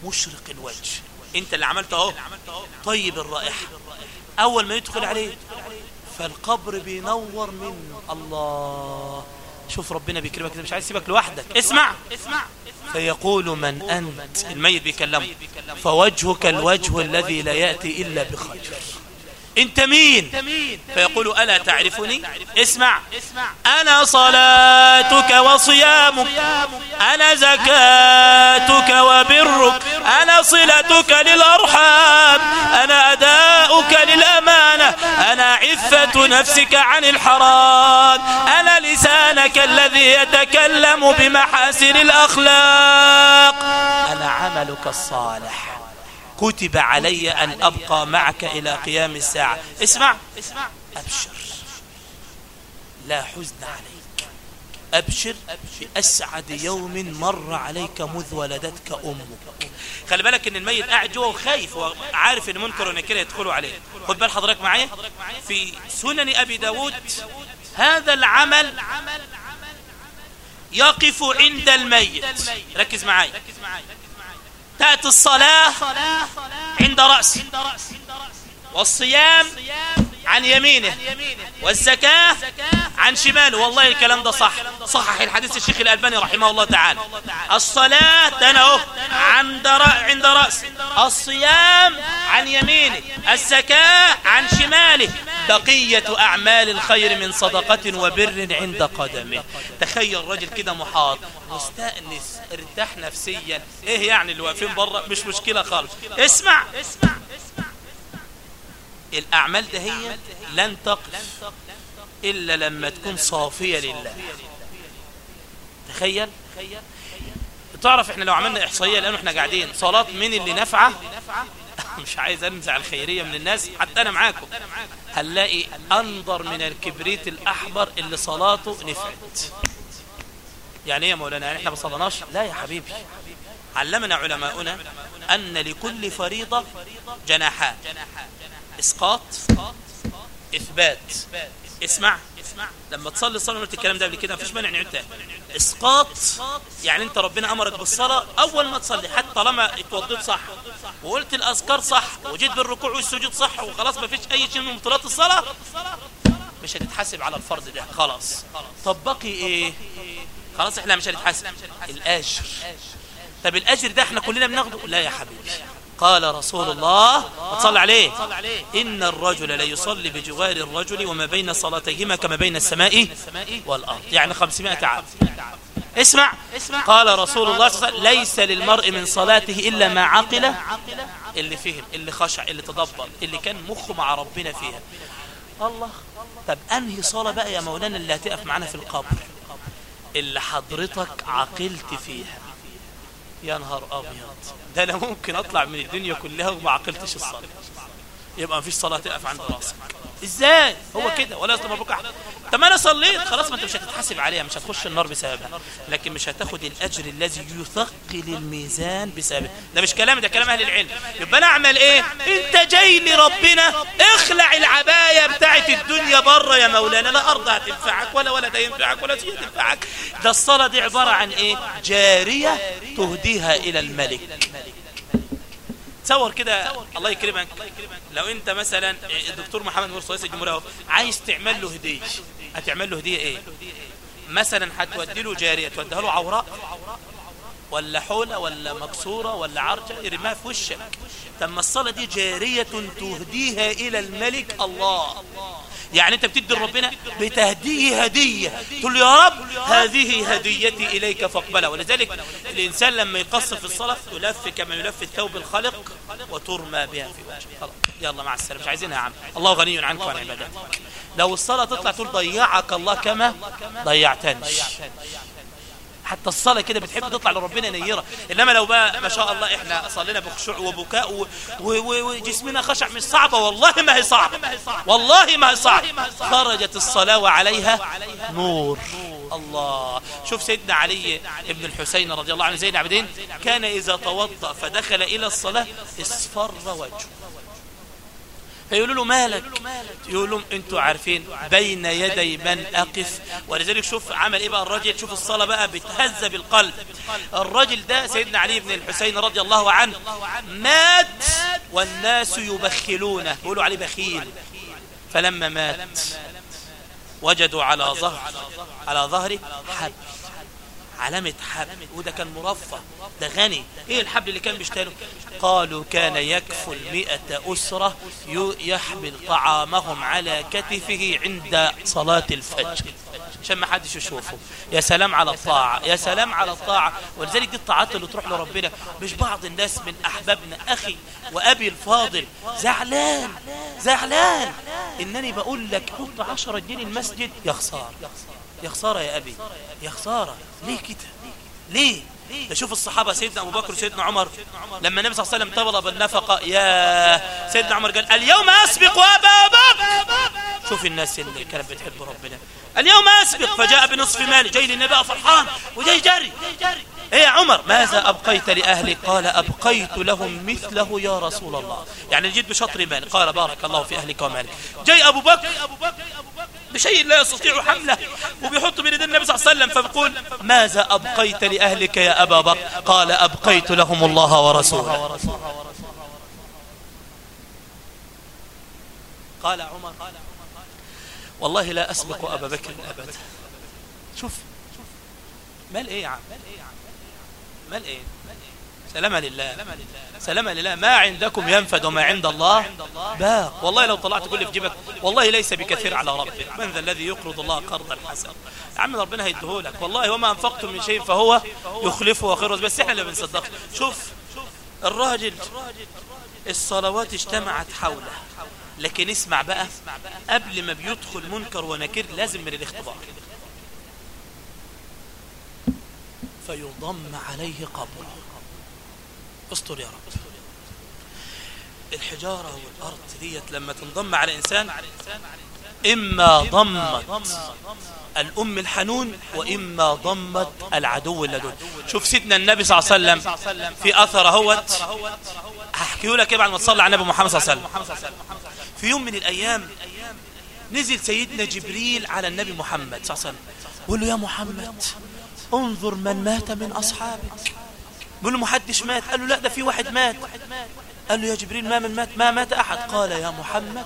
مشرق الوجه. انت اللي عملته اهو. طيب الرائحة. أول ما يدخل عليه. فالقبر بينور منه الله. شوف ربنا بيكرمك مش عايز يسيبك لوحدك. اسمع. فيقول من أنت؟ الميت بيكلمه. فوجهك الوجه الذي لا يأتي إلا بخير. انت مين؟ فيقول ألا تعرفني؟ اسمع. أنا صلاتك وصيامك. أنا زكاتك وبرك. أنا صلتك للأرحام. أنا أداؤك للأمانة. أنا عفة نفسك عن الحرام. أنا لسانك الذي يتكلم بمحاسن الأخلاق. أنا عملك الصالح. كتب علي أن أبقى معك إلى قيام الساعة. اسمع. أبشر. لا حزن عليك. أبشر بأسعد يوم مر عليك مذ ولدتك أمك. خلي بالك إن الميت قاعد جوه وخايف وعارف إن منكر ونكره يدخلوا عليه. خد بال حضرتك معايا. في سنن أبي داود هذا العمل يقف عند الميت. ركز معايا. تأتي الصلاة عند رأسه والصيام عن يمينه والزكاة عن شماله. والله الكلام ده صح. صحح الحديث الشيخ الألباني رحمه الله تعالى. الصلاة تنهو عند عند رأسه الصيام عن يمينه. الزكاة عن شماله. بقية أعمال الخير من صدقة وبر عند قدمه. تخيل رجل كده محاط مستأنس ارتاح نفسيا. إيه يعني اللي واقفين بره؟ مش مشكلة خالص. اسمع اسمع. الأعمال ده هي لن تقف إلا لما تكون صافية لله. تخيل؟ تعرف إحنا لو عملنا إحصائية لأنه إحنا قاعدين. صلاة من اللي نفعه [laughs] مش عايز أنزع الخيرية من الناس حتى أنا معاكم. هنلاقي أنظر من الكبريت الأحمر اللي صلاته نفعت. يعني إيه يا مولانا؟ يعني إحنا ما صلناش لا يا حبيبي. علمنا علماؤنا أن لكل فريضة جناحان إسقاط إثبات. اسمع. لما تصلي الصلاة قلت الكلام ده قبل كده مفيش مانع نعيد تاني. إسقاط يعني أنت ربنا أمرك بالصلاة أول ما تصلي حتى طالما اتوضيت صح وقلت الأذكار صح وجيت بالركوع والسجود صح وخلاص مفيش أي شيء من مبطلات الصلاة مش هتتحاسب على الفرض ده خلاص. طب بقي إيه؟ خلاص إحنا مش هنتحاسب. الأجر. طب الأجر ده إحنا كلنا بناخده؟ لا يا حبيبي. قال رسول الله. وصل عليه. إن الرجل لا يصلي بجوار الرجل وما بين صلاتيهما كما بين السماء والأرض. يعني خمسمائة عام. اسمع. قال رسول الله صلى الله عليه وسلم ليس للمرء من صلاته إلا ما عقل. اللي فهم اللي خشع اللي تدبر اللي كان مخه مع ربنا فيها. الله. طب أنهي صلاة بقى يا مولانا اللي هتقف معنا في القبر؟ اللي حضرتك عقلت فيها. يا نهار أبيض. ده أنا ممكن أطلع من الدنيا كلها وما عقلتش الصلاة. يبقى مفيش صلاة تقف عند رأسك. إزاي؟ هو كده ولا يظلم ربك احد طب أنا صليت. خلاص ما أنت مش هتتحاسب عليها مش هتخش النار بسببها. لكن مش هتاخد الأجر الذي يثقل الميزان بسببه ده مش كلام ده كلام أهل العلم. يبقى أنا أعمل إيه؟ أنت جاي لربنا. اخلع العباية بتاعت الدنيا بره يا مولانا. لا أرض هتنفعك ولا ولا ينفعك ولا شيء تنفعك ده الصلاة دي عبارة عن إيه؟ جارية تهديها إلى الملك. تصور كده الله يكرمك. لو أنت مثلا الدكتور محمد مرسي رئيس الجمهوريه عايز تعمل له هدية. هتعمل له هديه إيه؟ مثلا هتودي له جارية توديها له عوراء ولا حولة ولا مكسورة ولا عرجة؟ يرميها في وشك. تم الصلاة دي جارية تهديها إلى الملك الله. يعني أنت بتدي ربنا بتهديه هدية. تقول له يا رب هذه هديتي إليك فاقبلها. ولذلك الإنسان لما يقص في الصلاة يلف كما يلف الثوب الخلق وترمى بها في وجهه خلاص. يلا مع السلامة. مش عايزينها يا عم. الله غني عنك وعن عبادتك. لو الصلاة تطلع تقول ضيعك الله كما ضيعتني. حتى الصلاة كده بتحب تطلع لربنا نيرة. إنما لو بقى ما شاء الله إحنا صلينا بخشوع وبكاء وجسمنا خشع مش صعبة والله ما هي صعبة. والله ما هي صعبة. خرجت الصلاة وعليها نور. الله. شوف سيدنا علي ابن الحسين رضي الله عنه زين العابدين كان إذا توضأ فدخل إلى الصلاة اصفر وجهه. فيقولوا له مالك. يقول لهم أنتوا عارفين بين يدي من أقف. ولذلك شوف عمل إيه بقى الراجل شوف الصلاة بقى بتهذب القلب الراجل ده سيدنا علي بن الحسين رضي الله عنه مات والناس يبخلونه. يقولوا عليه بخيل. فلما مات وجدوا على ظهر على ظهره حبل. علامة حبل وده كان مرفه. ده غني. إيه الحبل اللي كان بيشتغله قالوا كان يكفل مئة أسرة يحمل طعامهم على كتفه عند صلاة الفجر. عشان ما حدش يشوفه. يا سلام على الطاعة. يا سلام على الطاعة. ولذلك دي الطاعات اللي تروح لربنا. مش بعض الناس من أحبابنا. أخي وأبي الفاضل. زعلان. زعلان. إنني بقول لك حط عشرة جنيه المسجد. يا خسارة. يا خسارة يا أبي. يا خسارة. ليه كده؟ ليه؟ ده شوف الصحابة سيدنا أبو بكر وسيدنا عمر. لما النبي صلى الله عليه وسلم طلب بالنفقة يا سيدنا عمر قال اليوم أسبق أبا بكر. شوف الناس اللي كانت بتحب ربنا. اليوم أسبق. فجاء بنصف مالي جاي للنبي فرحان وجاي جري. إيه يا عمر ماذا أبقيت لأهلك؟ قال أبقيت لهم مثله يا رسول الله. يعني جيت بشطر مال. قال بارك الله في أهلك ومالك. جاي أبو بكر. بشيء لا يستطيع حمله. وبيحط بين يدي النبي صلى الله عليه وسلم فبيقول ماذا أبقيت لأهلك يا أبا بكر؟ قال أبقيت لهم الله ورسوله. قال عمر والله لا أسبق أبا بكر أبدا. شوف مال إيه يا عم؟ مال إيه؟ سلام لله. سلام لله. ما عندكم ينفد وما عند الله؟ باق. والله لو طلعت كل في جيبك والله ليس بكثير على ربك. من ذا الذي يقرض الله قرضا حسنا؟ يا عم ربنا هيديهولك. والله وما أنفقتم من شيء فهو يخلفه وخير. بس إحنا اللي بنصدق شوف الراجل الصلوات اجتمعت حوله. لكن اسمع بقى قبل ما بيدخل منكر ونكير لازم من الاختبار. فيضم عليه قبره. استر يا رب. الحجارة والأرض ديت لما تنضم على إنسان إما ضمت الأم الحنون وإما ضمت العدو اللدود. شوف سيدنا النبي صلى الله عليه وسلم في أثر هوت هحكيه لك بعد ما تصلي على النبي محمد صلى الله عليه وسلم. في يوم من الأيام نزل سيدنا جبريل على النبي محمد صلى الله عليه وسلم. قال له يا محمد انظر من مات من أصحابك. بيقول له محدش مات. قال له لا ده في واحد مات. قال له يا جبريل ما من مات ما مات أحد. قال يا محمد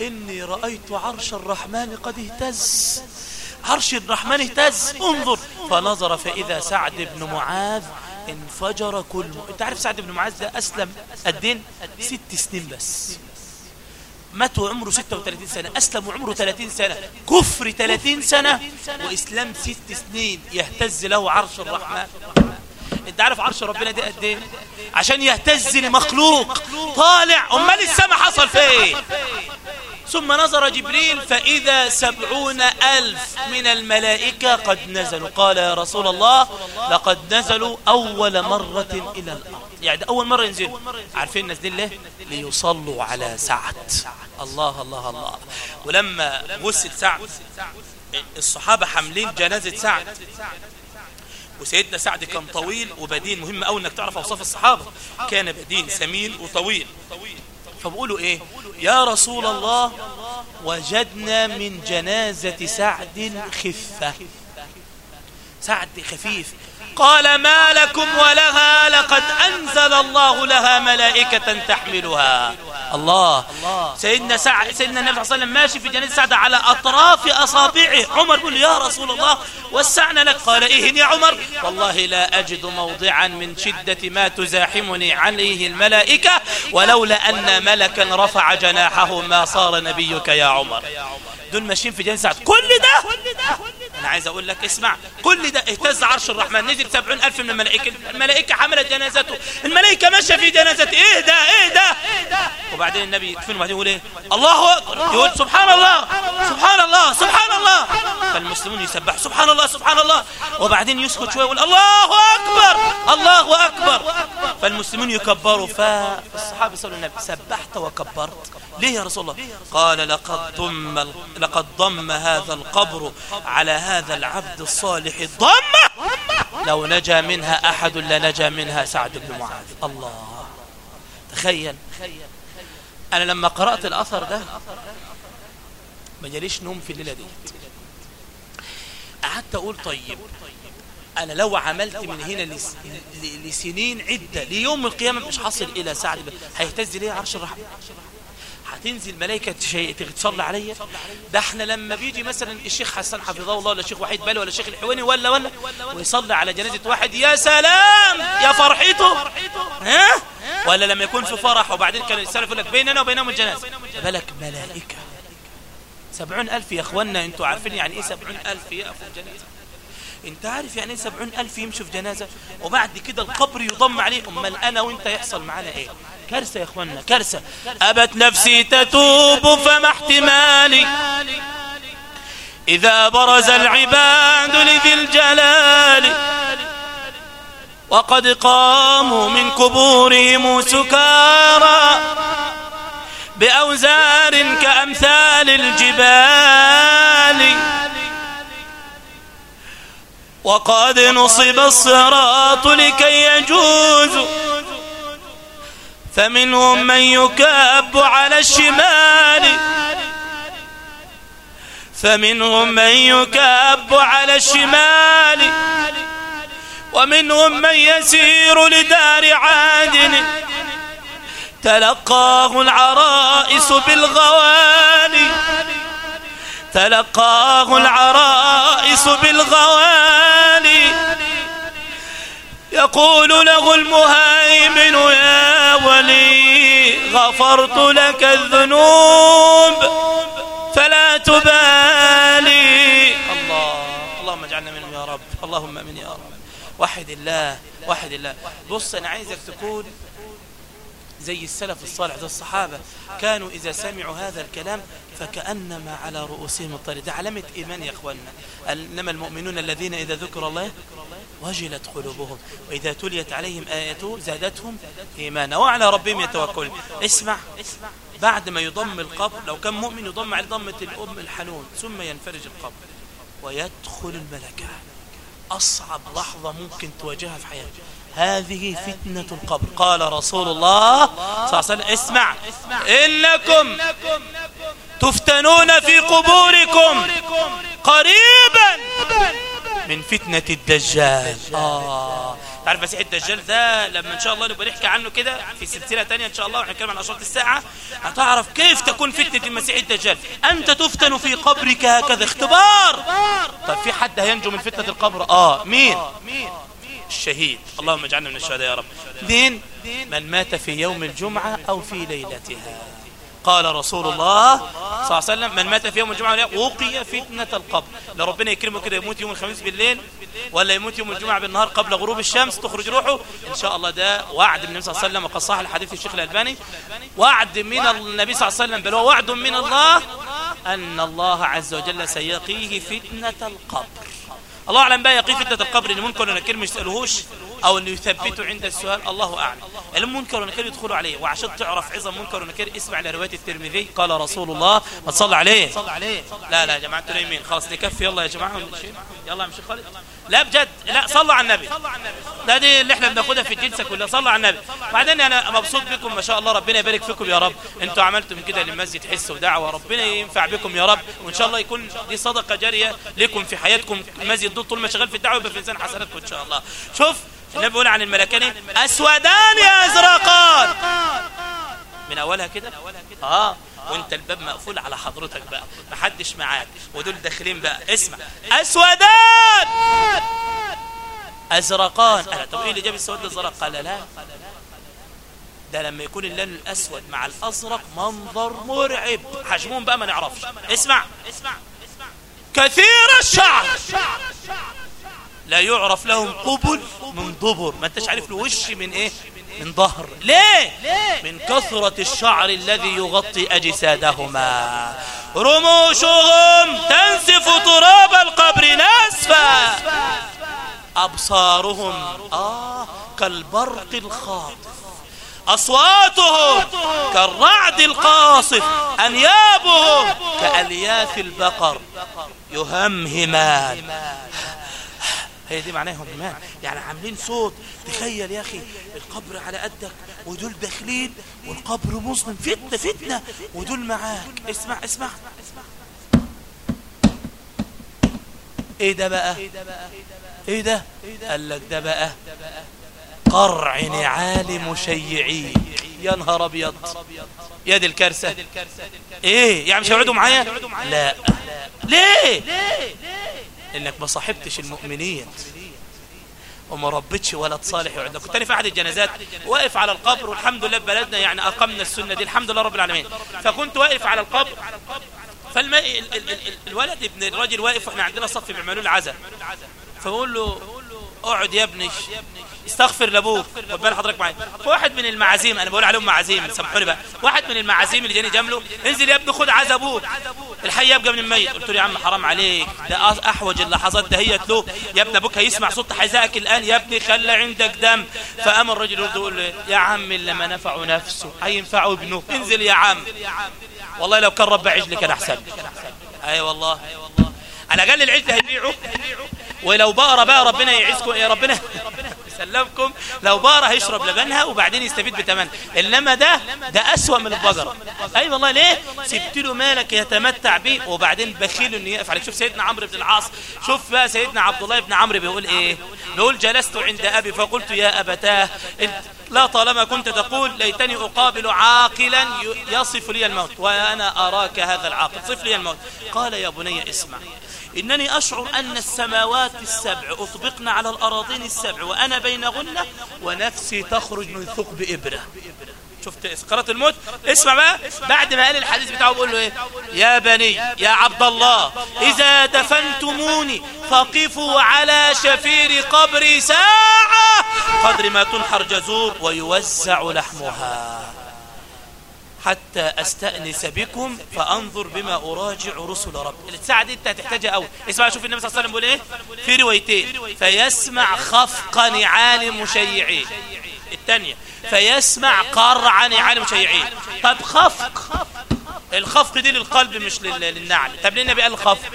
إني رأيت عرش الرحمن قد اهتز. عرش الرحمن اهتز. انظر. فنظر فإذا سعد بن معاذ انفجر كل. أنت عارف سعد بن معاذ ده أسلم قدين؟ ست سنين بس. مات وعمره 36 سنة. أسلم وعمره 30 سنة. كفر 30 سنة. وإسلام ست سنين يهتز له عرش الرحمن. انت عارف عرش ربنا دي قد إيه؟ عشان يهتز المخلوق. طالع. أمال السماء حصل فيه إيه؟ ثم نظر جبريل فإذا سبعون ألف من الملائكة قد نزلوا. قال يا رسول الله لقد نزلوا أول مرة إلى الأرض. يعني أول مرة ينزلوا. عارفين نازلين ليه ليصلوا على سعد. الله الله الله. ولما غسل سعد الصحابة حاملين جنازة سعد. وسيدنا سعد كان طويل وبدين مهم قوي إنك تعرف أوصاف الصحابة. كان بدين سمين وطويل. فبقولوا إيه؟ يا رسول الله وجدنا من جنازة سعد خفة. سعد خفيف. قال ما لكم ولها لقد أنزل الله لها ملائكة تحملها. الله. سيدنا سعد سيدنا النبي صلى الله عليه وسلم ماشي في جنازة سعد على أطراف أصابعه. عمر يقول يا رسول الله وسعنا لك. قال إيه يا عمر؟ والله لا أجد موضعا من شدة ما تزاحمني عليه الملائكة ولولا أن ملكا رفع جناحه ما صار نبيك يا عمر. دول ماشيين في جنازة سعد. كل ده أنا عايز أقول لك اسمع كل ده اهتز عرش الرحمن نزل سبعون ألف من الملائكة الملائكة حملت جنازته الملائكة ماشية في جنازته إيه ده إيه ده؟ وبعدين النبي يدفن وبعدين يقول إيه؟ الله أكبر يقول سبحان الله سبحان الله سبحان الله. فالمسلمون يسبحوا سبحان الله سبحان الله. وبعدين يسكت شوية يقول الله أكبر الله أكبر. فالمسلمون يكبروا فالصحابة يسألوا النبي سبحت وكبرت. ليه يا رسول الله؟ قال لقد ضم لقد ضم هذا القبر على هذا العبد الصالح ضم لو نجا منها أحد لنجا منها سعد بن معاذ. الله. تخيل. أنا لما قرأت الأثر ده ما جاليش نوم في الليلة دي. قعدت أقول طيب أنا لو عملت من هنا لس... لسنين عدة ليوم القيامة مش حصل إلى سعد هيهتز ليه عرش الرحمن هتنزل ملائكة تصلي عليا؟ ده إحنا لما بيجي مثلا الشيخ حسن حفظه الله ولا الشيخ وحيد بالي ولا الشيخ الحواني ولا ولا ويصلي على جنازة واحد يا سلام! يا فرحته ها؟ ولا لما يكون في فرح وبعدين كان السلف يقول لك بيننا وبينهم الجنازة. بالك ملائكة سبعون ألف يا أخوانا أنتوا عارفين يعني إيه سبعون ألف يقفوا الجنازة؟ انت عارف يعني إيه سبعون ألف يمشوا في جنازة؟ وبعد كده القبر يضم عليه. أمال أنا وأنت يحصل معانا إيه؟ كارثة يا اخوانا كارثة. أبت نفسي تتوب فما احتمالي. إذا برز العباد لذي الجلال. وقد قاموا من قبورهم سكارى. بأوزار كأمثال الجبال. وقد نصب الصراط لكي يجوز. فمنهم من يكاب على الشمال. فمنهم من يكاب على الشمال. ومنهم من يسير لدار عادن تلقاه العرائس بالغوالي تلقاه العرائس بالغوالي يقول له المهيمن يا ولي غفرت لك الذنوب فلا تبالي. الله اللهم اجعلنا منهم يا رب اللهم آمين يا رب. وحد الله وحد الله. بص أنا عايزك تكون زي السلف الصالح زي الصحابة. كانوا إذا سمعوا هذا الكلام فكأنما على رؤوسهم الطريق. ده علامة إيمان يا أخوانا إنما المؤمنون الذين إذا ذكر الله وجلت قلوبهم وإذا تليت عليهم آياته زادتهم إيمانا. وعلى ربهم يتوكلون. اسمع بعد ما يضم القبر لو كان مؤمن يضم على ضمة الأم الحنون ثم ينفرج القبر ويدخل الملكة. أصعب لحظة ممكن تواجهها في حياتك. هذه فتنة القبر. قال رسول الله صلى الله عليه وسلم اسمع إنكم تفتنون في قبوركم قريبا من فتنة الدجال. آه. تعرف مسيح الدجال ده لما إن شاء الله نبقى نحكي عنه كده في سلسلة تانية إن شاء الله ونتكلم عن اشراط الساعة هتعرف كيف تكون فتنة المسيح الدجال. أنت تفتن في قبرك هكذا اختبار. طيب في حد هينجو من فتنة القبر؟ آه. مين؟ الشهيد. اللهم اجعلنا من الشهداء يا رب. اثنين من مات في يوم الجمعة أو في ليلتها. قال رسول الله صلى الله عليه وسلم من مات في يوم الجمعة وقي فتنة القبر. لو ربنا يكرمه كده يموت يوم الخميس بالليل ولا يموت يوم الجمعة بالنهار قبل غروب الشمس تخرج روحه. إن شاء الله ده وعد من النبي صلى الله عليه وسلم وقد صح الحديث الشيخ الألباني. وعد من النبي صلى الله عليه وسلم بل هو وعد من الله أن الله عز وجل سيقيه فتنة القبر. الله أعلم بقى يقي فتنة القبر إن منكر ونكير ما يسألوهوش. أو اللي يثبته عند السؤال الله أعلم. المنكر ونكير يدخلوا عليه وعشان تعرف عظم منكر ونكير اسمع لرواية الترمذي قال رسول الله ما تصلى عليه. لا لا يا جماعة تنيمين خلاص نكفي يلا يا جماعة يلا مش خالد. لا بجد لا صلوا على النبي. لا دي اللي إحنا بناخدها في الجلسة كلها صلوا على النبي. بعدين أنا مبسوط بكم ما شاء الله ربنا يبارك فيكم يا رب. أنتوا عملتم كده للمسجد حس ودعوة ربنا ينفع بكم يا رب. وإن شاء الله يكون دي صدقة جارية لكم في حياتكم. المسجد دول طول ما شغال في الدعوة يبقى في إنسان حسناتكم إن شاء الله. شوف النبي بيقول عن الملكين أسودان يا أزرقان. من أولها كده؟ آه. وأنت الباب مقفول على حضرتك بقى. محدش معاك. ودول داخلين بقى. اسمع. أسودان! أزرقان. قال طب إيه اللي جاب السود الازرق قال لا. ده لما يكون اللون الأسود مع الأزرق منظر مرعب. حجمهم بقى ما نعرفش. اسمع. كثير الشعر. لا يعرف لهم قبل من ضبر ما انتش عارف له وش من إيه؟ من ظهر. ليه؟ من كثرة الشعر الذي يغطي أجسادهما. رموشهم تنسف تراب القبر نسفا أبصارهم آه كالبرق الخاطف. أصواتهم كالرعد القاصف. أنيابهم كألياف البقر. يهمهمان هي دي معناها همهمان يعني عاملين صوت. تخيل يا أخي القبر على قدك ودول داخلين والقبر مظلم. فتنة فتنة. ودول معاك. اسمع اسمع. إيه ده بقى؟ إيه ده؟ قال لك ده بقى قرع نعال مشيعين. يا نهار أبيض. يا دي الكارثة. إيه؟ يعني مش هيقعدوا معايا؟ لا. ليه؟ إنك ما صاحبتش المؤمنين وما ربتش ولد صالح يقعد كنت أنا في أحد الجنازات واقف على القبر والحمد لله بلدنا يعني أقمنا السنة دي الحمد لله رب العالمين. فكنت واقف على القبر فالما ال ال ال الولد ابن الراجل واقف وإحنا عندنا صف بيعملوا العزاء. فبقول له اقعد يا ابني استغفر لأبوك بال حضرتك معايا. فواحد من المعازيم أنا بقول عليهم معازيم سامحوني بقى. واحد من المعازيم اللي جاني جنبه انزل يا ابني خد عزا أبوك. الحي يبقى من الميت. قلت له يا عم حرام عليك ده أحوج اللحظات دهيت له. يا ابني أبوك هيسمع صوت حذائك الآن. يا ابني خلى عندك دم. فقام الرجل يقول له يا عم اللي ما نفعه نفسه هينفعه ابنه. انزل يا عم. والله لو كان رب عجل كان أحسن. أي والله. على الاقل العجل هيبيعه. ولو بقرة بقى ربنا يعزكم يا ربنا. يسلمكم. لو بقرة هيشرب لبنها وبعدين يستفيد بتمن إنما ده ده أسوأ من البقرة. أيوة والله ليه؟ سبت له مالك يتمتع به وبعدين بخيل إنه يقف عليك. شوف سيدنا عمرو بن العاص. شوف بقى سيدنا عبد الله بن عمرو بيقول إيه؟ بيقول جلست عند أبي فقلت يا أبتاه لا طالما كنت تقول ليتني أقابل عاقلا يصف لي الموت. وأنا أراك هذا العاقل. صف لي الموت. قال يا بني اسمع. إنني أشعر أن السماوات السبع أطبقن على الأراضين السبع وأنا بينهن ونفسي تخرج من ثقب إبرة. شفت؟ قرأت الموت؟ اسمع بقى. بعد ما قال الحديث بتاعه بيقول له إيه؟ يا بني يا عبد الله إذا دفنتموني فقفوا على شفير قبري ساعة قدر ما تنحر جزور ويوزع لحمها. حتى أستأنس بكم فأنظر بما أراجع رسل رب الساعة دي أنت هتحتاجها أول اسمع شوف النبي صلى الله عليه وسلم بيقول إيه؟ في روايتين. فيسمع خفق نعال مشيعين الثانية فيسمع قرع نعال مشيعين طب خفق. الخفق دي للقلب مش للنعل. طب ليه النبي قال الخفق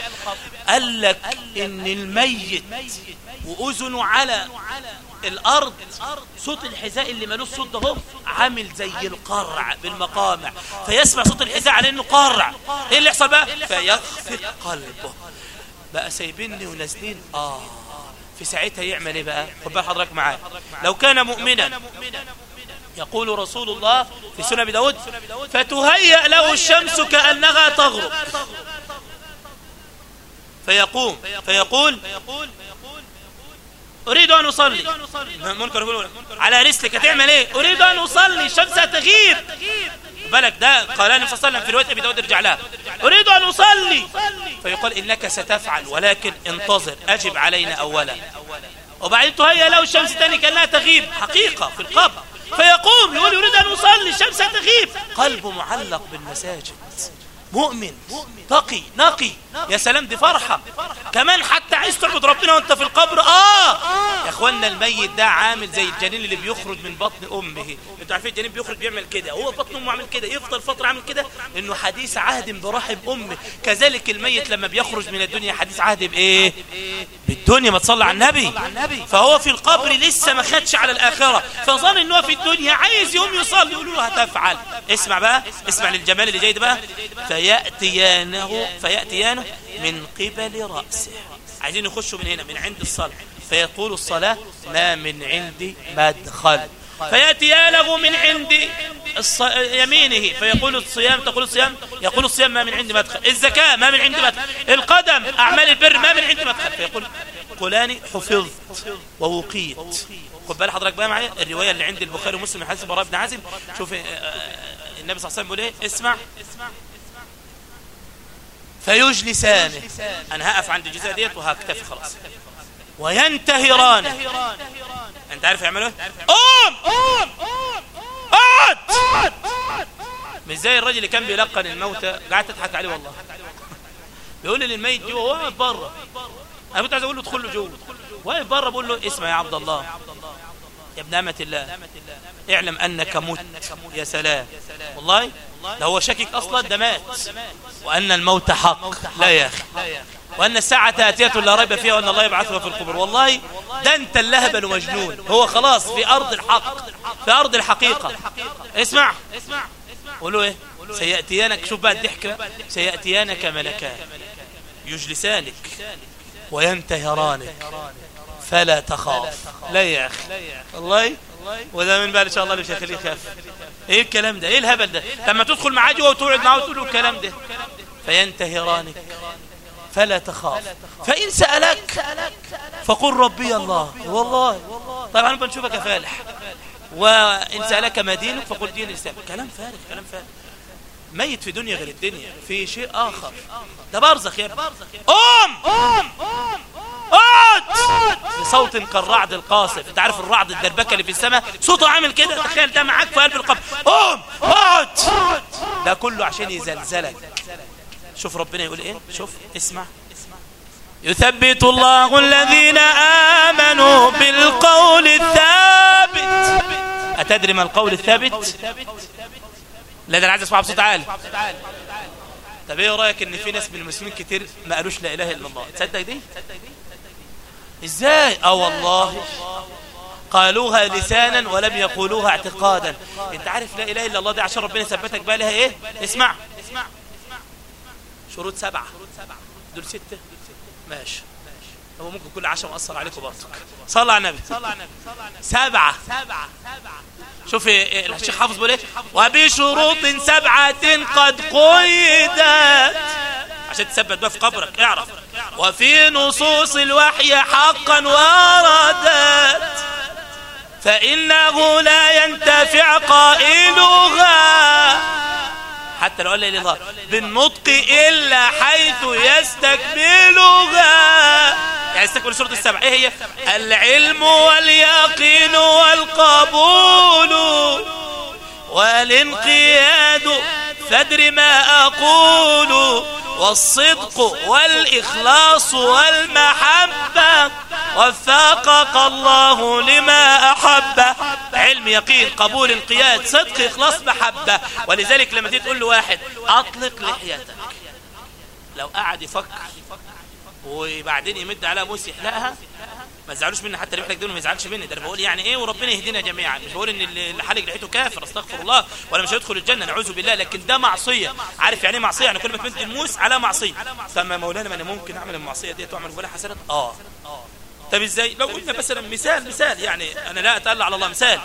قال لك إن الميت وأذنه على الأرض صوت الحذاء اللي ملوش صوت ده هو عامل زي القرع بالمقامع. فيسمع صوت الحذاء على إنه قرع إيه اللي يحصل بقى؟ فيخفق قلبه. بقى سايبيني ونازلين. آه. في ساعتها يعمل إيه بقى؟ خد بال حضرتك معايا. لو كان مؤمنا يقول رسول الله في سنة داود فتهيأ له الشمس كأنها تغرب. فيقوم فيقول أريد أن أصلي. منكر يقول على رسلك هتعمل إيه؟ أريد أن أصلي. الشمس هتغيب. بالك ده قال عليه وسلم في رواية أبي داود ارجع لها. أريد أن أصلي. فيقال إنك ستفعل ولكن انتظر أجب علينا اولا. وبعدين تهيأ له الشمس تاني كأنها تغيب. حقيقة في القبر. فيقوم يقول يريد أن أصلي. الشمس هتغيب. قلبه معلق بالمساجد. مؤمن تقي نقي. يا سلام دي فرحة. كمان حتى عايز تعبد ربنا وانت في القبر. آه. يا إخوانا الميت ده عامل زي الجنين اللي بيخرج من بطن أمه. أنتوا عارفين الجنين بيخرج بيعمل كده. هو بطن أمه عامل كده. يفضل فترة عامل كده. إنه حديث عهد برحم أمه. كذلك الميت لما بيخرج من الدنيا حديث عهد بإيه؟ بالدنيا ما تصلى على النبي. فهو في القبر لسه ما خدش على الآخرة. فظن إن هو في الدنيا عايز يوم يصلي. يقولوا له هتفعل. اسمع بقى. اسمع للجمال اللي جاي ده بقى. فياتيانه فيأتيانه من قبل رأسه. عايزين يخشوا من هنا من عند الصلاة. فيقول الصلاة ما من عندي مدخل. فياتي له من عند. يمينه. فيقول الصيام تقول الصيام يقول الصيام ما من عندي مدخل. الزكاة ما من عندي مدخل. القدم أعمال البر ما من عندي مدخل. فيقول قلاني حفظت ووقيت. خد بال حضرتك بقى معايا؟ الرواية اللي عند البخاري ومسلم حديث براء بن عازب شوف النبي صلى الله عليه وسلم بيقول إيه؟ اسمع فيجلسانه. أنا هقف عند الجزء ديت وهكتفي خلاص. وينتهران أنت عارف يعملوا إيه؟ قوم! قوم اقعد مش زي الراجل اللي كان بيلقن الموتى. قاعد تضحك عليه والله. بيقول للميت جوه واقف بره. أنا كنت عايز أقول له ادخل له جوه. واقف بره بقول له اسمع يا عبد الله. يا ابن أمة الله. اعلم أنك مت. يا سلام. والله ده هو شاكك أصلا؟ ده مات. وأن الموت حق. لا يا أخي. وأن الساعة آتية لا ريب فيها وأن الله يبعثها في القبور والله ده أنت اللهبل ومجنون هو خلاص في أرض الحق. في أرض الحقيقة. اسمع. قولوا إيه؟ سيأتيانك. شوف بقى الضحك سيأتيانك ملكان. يجلسانك. وينتهرانك. فلا تخاف. لا يا أخي. والله. وده من بقى إن شاء الله اللي مش هيخليه يخاف. إيه الكلام ده إيه الهبل ده؟ لما تدخل معاه جوه وتقعد معاه وتقول له الكلام ده. فينتهرانك فلا تخاف. فإن سألك فقل ربي الله. والله. طبعا بنشوفك فالح. وإن سألك ما دينك فقل دين الإسلام. كلام فارغ كلام فارغ. ميت في دنيا غير الدنيا في شيء آخر. ده برزخ يا ابني. قوم! بصوت كالرعد القاصف. انت عارف الرعد الدربكة اللي في السماء؟ صوته عامل كده. تخيل ده معاك في قلب القبر. قوم! اقعد ده كله عشان يزلزلك. شوف ربنا يقول إيه؟ شوف اسمع. يثبت الله الذين آمنوا بالقول الثابت. أتدري ما القول الثابت؟ لا ده أنا عايز أسمع بصوت عالي. طب إيه رأيك إن في ناس من المسلمين كتير ما قالوش لا إله إلا الله؟ تصدق دي؟ إزاي؟ آه والله. قالوها لسانا ولم يقولوها اعتقادا. انت عارف لا إله إلا الله دي عشان ربنا يثبتك بقى لها إيه؟ اسمع. اسمع. شروط سبعة. دول ستة. ماشي. هو ممكن كل عشاء مؤثر عليكم برضه. صلى على النبي. سبعة. شوف الشيخ حافظ بيقول إيه؟ وبشروط سبعة قد قيدت. عشان تثبت بقى في قبرك. اعرف. وفي نصوص الوحي حقا وردت فإنه لا ينتفع قائلها. حتى لو قال الله بالنطق إلا حيث يستكملها. يعني يستكمل سورة السبع. إيه هي؟ العلم واليقين والقبول. والانقياد. فادر ما أقول والصدق والإخلاص والمحبة. وفقك الله لما أحب. علم يقين قبول انقياد صدق إخلاص محبة. ولذلك لما تيجي تقول له واحد أطلق لحيتك لو قعد يفكر وبعدين يمد على موس يحلقها ما تزعلوش مني حتى اللي بيحلق دول ما يزعلش مني. ده أنا بقول يعني إيه وربنا يهدينا جميعا. مش بقول إن اللي حلق لحيته كافر أستغفر الله ولا مش هيدخل الجنة نعوذ بالله. لكن ده معصية. عارف يعني إيه معصية؟ يعني كل ما تمد الموس على معصية. فما مولانا ما أنا ممكن أعمل المعصية ديت وأعمل ولا حسنات آه. طب إزاي؟ لو قلنا مثلا مثال مثال. يعني أنا لا أتألى على الله مثال.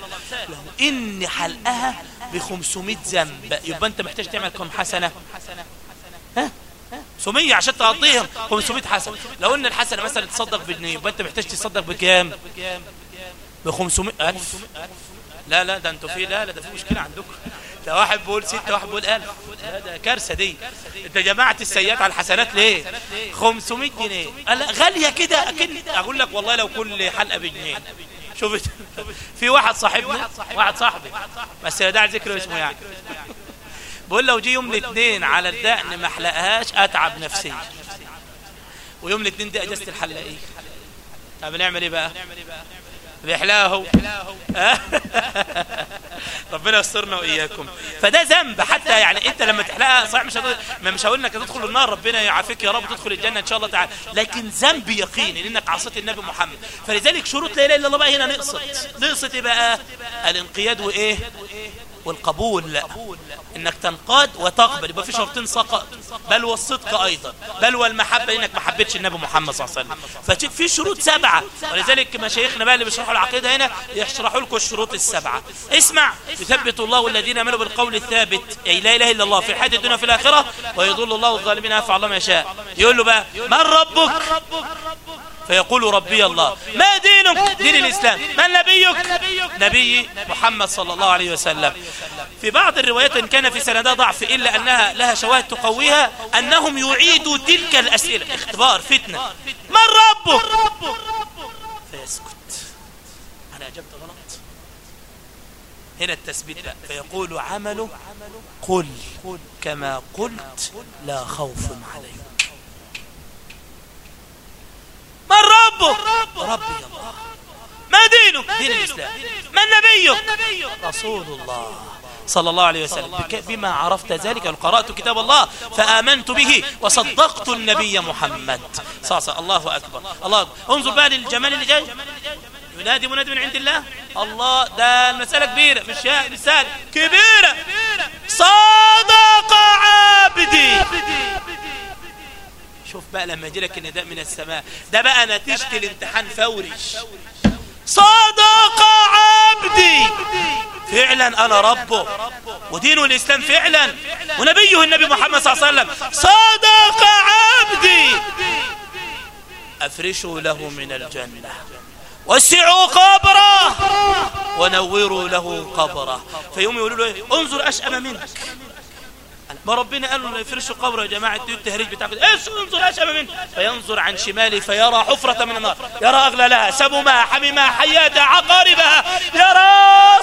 لو ان حلقها ب 500 ذنب يبقى أنت محتاج تعمل كم حسنة؟ ها؟ 500 عشان تقضيهم 500 حسنة لو إن الحسنة مثلا تصدق بجنيه يبقى أنت محتاج تصدق بكام؟ ب 500 ألف. لا لا ده أنتوا في لا لا ده في مشكلة عندكم. ده واحد بيقول ستة واحد بيقول ألف. لا ده كارثة دي. أنت جمعت السيئات على الحسنات ليه؟ 500 جنيه. لا غالية كده أكن أقول لك والله لو كل حلقة بجنيه. شوف في واحد صاحبنا واحد صاحبي. بس لا داعي ذكر اسمه يعني. بقول لو جه يوم الاثنين على الدقن ما احلقهاش أتعب نفسيا. ويوم الاثنين دي أجازة الحلاقين طب نعمل إيه بقى؟ بيحلاها [laughs] هو ربنا يسترنا وإياكم. فده ذنب حتى يعني أنت لما تحلقها صحيح مش ما مش هقول إنك تدخل النار ربنا يعافيك يا رب تدخل الجنة إن شاء الله تعالى. لكن ذنب يقيني لأنك عصيت النبي محمد. فلذلك شروط لا إله إلا الله بقى هنا نقصت. نقصت. إيه بقى؟ الانقياد وإيه؟ والقبول إنك تنقاد وتقبل. يبقى في شرطين سقط بل والصدق أيضا. بل والمحبة إنك ما حبيتش النبي محمد صلى الله عليه وسلم. ففي شروط سبعة. ولذلك مشايخنا بقى اللي بيشرحوا العقيدة هنا يشرحوا لكم الشروط السبعة. اسمع. يثبت الله الذين آمنوا بالقول الثابت. أي لا إله إلا الله في الحياة الدنيا وفي الآخرة. ويضل الله الظالمين. يفعل ما يشاء. يقول له بقى من ربك؟ فيقول ربي الله ما دينك؟ دين الإسلام. من نبيك؟ نبي محمد صلى الله عليه وسلم. في بعض الروايات إن كان في سندها ضعف إلا أنها لها شواهد تقويها أنهم يعيدوا تلك الأسئلة. اختبار فتنة. من ربك؟ فيسكت. أنا أجبت غلط. هنا التثبيت بقى. فيقول عمله قل. كما قلت لا خوف عليكم من ربك؟ ربي الله. ما دينك؟ دين الإسلام. من نبيك؟ رسول الله صلى الله عليه وسلم. بما عرفت ذلك قرأت كتاب الله؟ فآمنت به وصدقت النبي محمد. صلى الله أكبر. الله أكبر. انظر بقى للجمال اللي جاي. ينادي منادي من عند الله. الله ده المسألة كبيرة مش رسالة كبيرة. صدق عبدي. شوف بقى لما يجي لك النداء من السماء. ده بقى نتيجة الامتحان فوري. صدق عبدي. فعلا أنا ربه. ودينه الإسلام فعلا. ونبيه النبي محمد صلى الله عليه وسلم. صدق عبدي. أفرشوا له من الجنة. وسعوا قبره. ونوروا له قبره. فيوم يقولوا له انظر أشأم منك. ما ربنا قال له يفرشوا قبره يا جماعة التهريج بتاعك إيش انظر اشم منه فينظر عن شماله فيرى حفرة من النار. يرى اغلالها سبما حميمها حياتها عقاربها يرى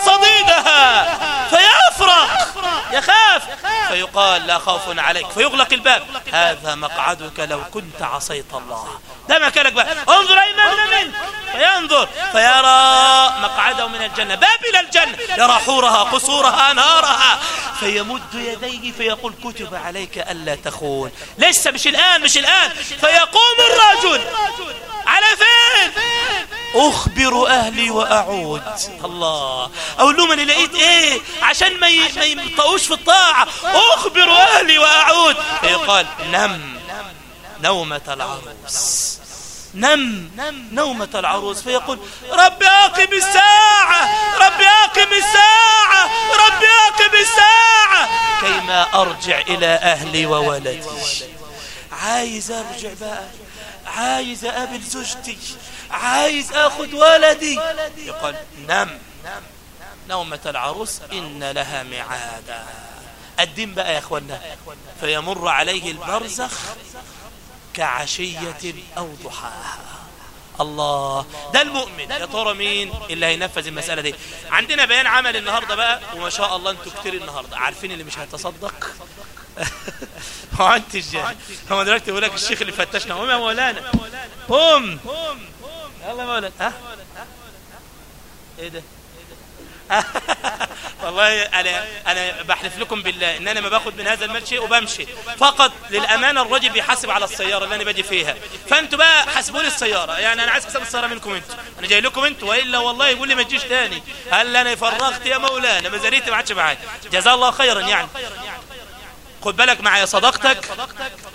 صديدها فيفرق يخاف فيقال لا خوف عليك فيغلق الباب. هذا مقعدك لو كنت عصيت الله. ده مكانك بقى. انظر ايمن منه فينظر فيرى مقعده من الجنة. باب إلى الجنة. يرى حورها قصورها نارها. فيمد يديه فيقول كتب عليك ألا تخون. لسه مش الآن مش الآن. فيقوم الرجل. على فين؟ أخبر أهلي وأعود. الله. أقول لهم أنا لقيت إيه؟ عشان ما يمطقوش في الطاعة. أخبر أهلي وأعود. فيقال نم. نومة العروس. نم نومة العروس فيقول رب أقم الساعة رب أقم الساعة رب أقم الساعة كيما أرجع إلى أهلي وولدي. عايز أرجع بقى عايز أقابل زوجتي عايز أخذ ولدي. يقول نم نومة العروس إن لها معادا الدين بقى يا أخوانا فيمر عليه البرزخ كعشية أو ضحاها. الله. ده المؤمن. يا ترى مين اللي هينفذ المسألة دي؟ عندنا بيان عمل النهاردة بقى وما شاء الله أنتوا كتير النهاردة. عارفين اللي مش هيتصدق؟ [laughs] هو انت الجاهل. هو دلوقتي يقول لك الشيخ اللي فتشنا. قوم يا مولانا. قوم. يلا يا مولانا ها؟ إيه ده؟ [laughs] والله أنا أنا بحلف لكم بالله إن أنا ما باخد من هذا المال شيء وبمشي. فقط للأمانة الراجل بيحاسب على السيارة اللي أنا باجي فيها. فأنتوا بقى حاسبوا لي السيارة. يعني أنا عايز حساب السيارة منكم أنتوا. أنا جاي لكم أنتوا. وإلا والله يقول لي ما تجيش تاني. هل أنا فرغت يا مولانا؟ ميزانيتي ما عادش معايا. جزاه الله خيرا يعني. خد بالك معايا صداقتك.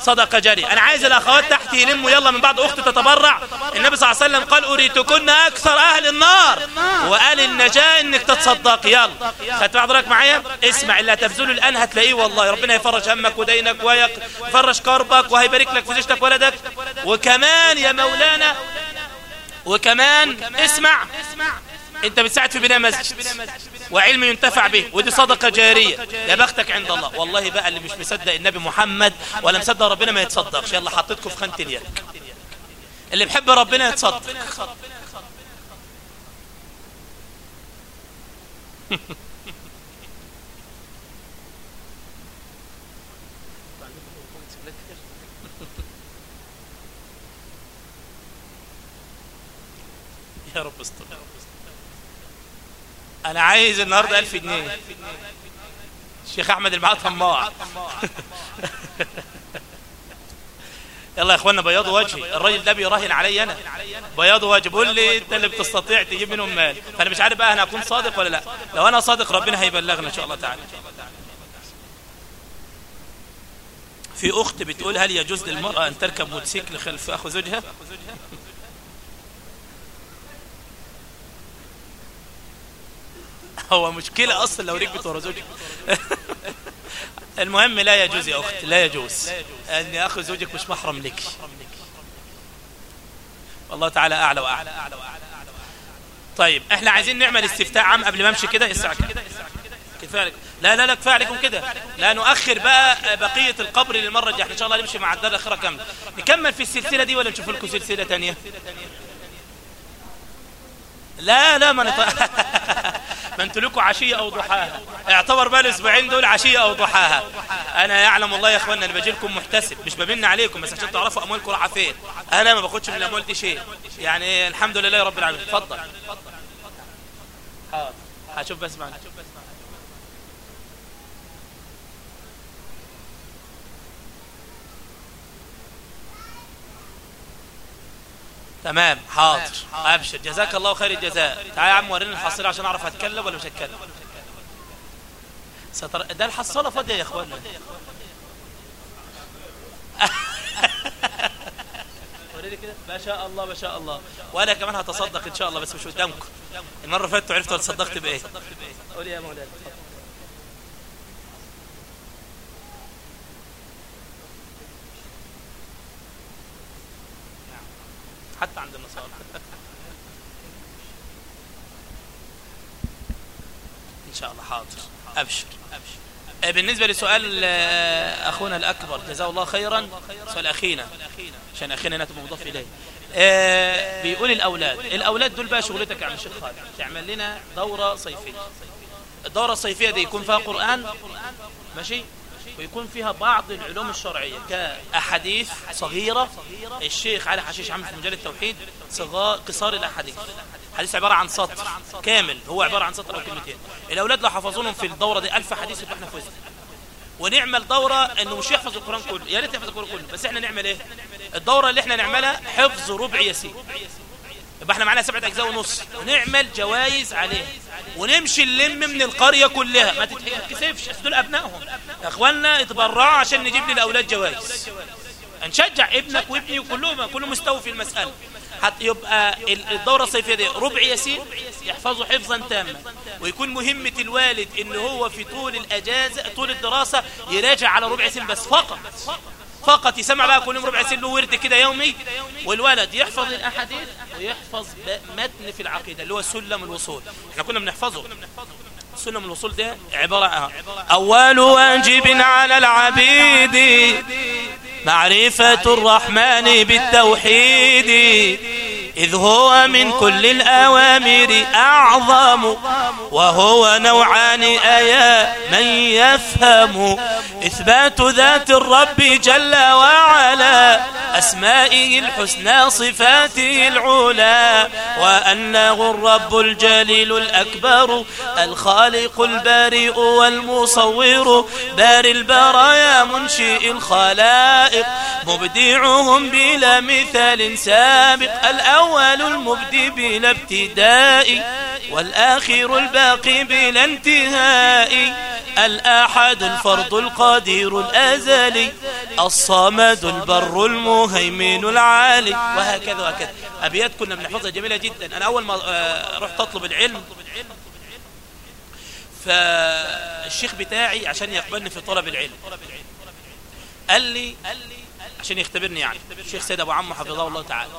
صدقة جارية. أنا عايز الأخوات تحت يلموا. يلا من بعد اخت تتبرع. النبي صلى الله عليه وسلم قال أريتكن أكثر أهل النار. وقال النجاة إنك تتصدق. يلا. خدت حضرتك معايا؟ اسمع اللي هتبذله الآن هتلاقيه والله. ربنا يفرج همك ودينك ويفرج كربك وهيبارك لك في زوجتك ولدك. وكمان يا مولانا وكمان اسمع. انت بتساعد في بناء مسجد. وعلم ينتفع به ودي صدقة جارية. يا بختك عند الله. والله بقى اللي مش مصدق النبي محمد ولا مصدق ربنا ما يتصدقش. يلا حطيتكم في خانة اليك اللي بحب ربنا يتصدق. [laughs] يا رب استر. أنا عايز النهارده 1000 جنيه. الشيخ أحمد المعاد طماع. [laughs] يلا يا اخوانا بياضوا وجهي. الراجل ده بيراهن علي أنا. بياضوا وجهي. بيقول لي أنت اللي بتستطيع تجيب منهم مال. فأنا مش عارف بقى أنا أكون صادق ولا لأ. لو أنا صادق ربنا هيبلغنا إن شاء الله تعالى. في أخت بتقول هل يجوز للمرأة أن تركب موتوسيكل خلف اخو زوجها [laughs] هو مشكلة أصلا لو ركبت ورا زوجك [laughs] المهم لا يجوز يا أخت لا يجوز. أن أخو زوجك مش محرم لك. والله تعالى أعلى وأعلى. طيب إحنا عايزين نعمل استفتاء عام قبل ما أمشي كده؟ الساعة كفاية لا لا لا كفاية عليكم كده. لا نؤخر بقى بقية القبر للمرة الجاية. إن شاء الله نمشي مع الدار الأخيرة كاملة. نكمل في السلسلة دي ولا نشوف لكم سلسلة ثانية لا لا ما نط... [laughs] ما أنتوا لكم عشية أو ضحاها. اعتبر بقى الأسبوعين دول عشية أو ضحاها. أنا يعلم الله يا اخوانا أنا باجي لكم محتسب. مش بمن عليكم بس عشان تعرفوا اموالكم رايحه فين أنا ما باخدش من الأموال دي شيء. يعني الحمد لله رب العالمين. اتفضل. حاضر. هشوف بس معنا. تمام حاضر. أبشر. جزاك الله خير الجزاء. تعال يا عم وريني الحصيلة عشان أعرف أتكلم ولا مش هتكلم. ستر... ده الحصالة فاضية يا اخوانا وريني كده. ما شاء الله ما شاء الله. وأنا كمان هتصدق إن شاء الله بس مش قدامكم. المرة اللي فاتت عرفتوا تصدقت بإيه. قول يا مولانا. حتى عند النصارى ان شاء الله أبشر. بالنسبة لسؤال أخونا الأكبر جزاه الله خيرا. سؤال أخينا عشان أخينا هنا تبقى مضاف إليه. آه بيقول الأولاد الأولاد دول بقى شغلتك يا عم الشيخ خالد تعمل لنا دورة صيفية. الدورة الصيفية دي يكون فيها قرآن ماشي؟ ويكون فيها بعض العلوم الشرعية كأحاديث صغيرة. الشيخ علي حشيش عامل في مجال التوحيد صغار قصار الأحاديث. حديث عبارة عن سطر كامل. هو عبارة عن سطر أو كلمتين. الأولاد لو حفظونهم في الدورة دي ألف حديث يبقى إحنا فزنا ونعمل دورة إنه مش يحفظ القرآن كله. يا ريت يحفظ القرآن كله. بس إحنا نعمل إيه؟ الدورة اللي إحنا نعملها حفظ ربع يسير. يبقى إحنا معانا سبعة أجزاء ونص. ونعمل جوائز عليه ونمشي نلم من القرية كلها. ما تتكسفش دول أبنائهم. يا اخوانا اتبرعوا عشان نجيب للأولاد جوائز. نشجع ابنك وابني وكلهم. كله مستوي في المسألة. يبقى الدورة الصيفية دي ربع يسير يحفظه حفظا تاما. ويكون مهمة الوالد إن هو في طول الأجازة طول الدراسة يراجع على ربع يسير بس فقط. فقط. يسمع بقى كل يوم ربع سن له ورد كده يومي. والولد يحفظ الأحاديث ويحفظ متن في العقيدة اللي هو سلم الوصول. إحنا كنا بنحفظه. سلم الوصول ده عبارة عن أول واجب على العبيد معرفة الرحمن بالتوحيد إذ هو من كل الأوامر أعظم وهو نوعان أيا من يفهم. إثبات ذات الرب جل وعلا أسمائه الحسنى صفاته العلا وأنه الرب الجليل الأكبر الخالق البارئ والمصور بار البرايا منشئ الخلائق مبدعهم بلا مثال سابق. الأول المبدي بلا ابتداء والآخر الباقي بلا انتهاء. الآحد الفرد القادر الأزلي الصمد البر المهيمن العالي وهكذا وهكذا. أبيات كنا بنحفظها جميلة جدا. أنا أول ما آه، رحت أطلب العلم فالشيخ بتاعي عشان يقبلني في طلب العلم. قال لي عشان يختبرني يعني الشيخ سيد أبو عمو حفظه الله تعالى.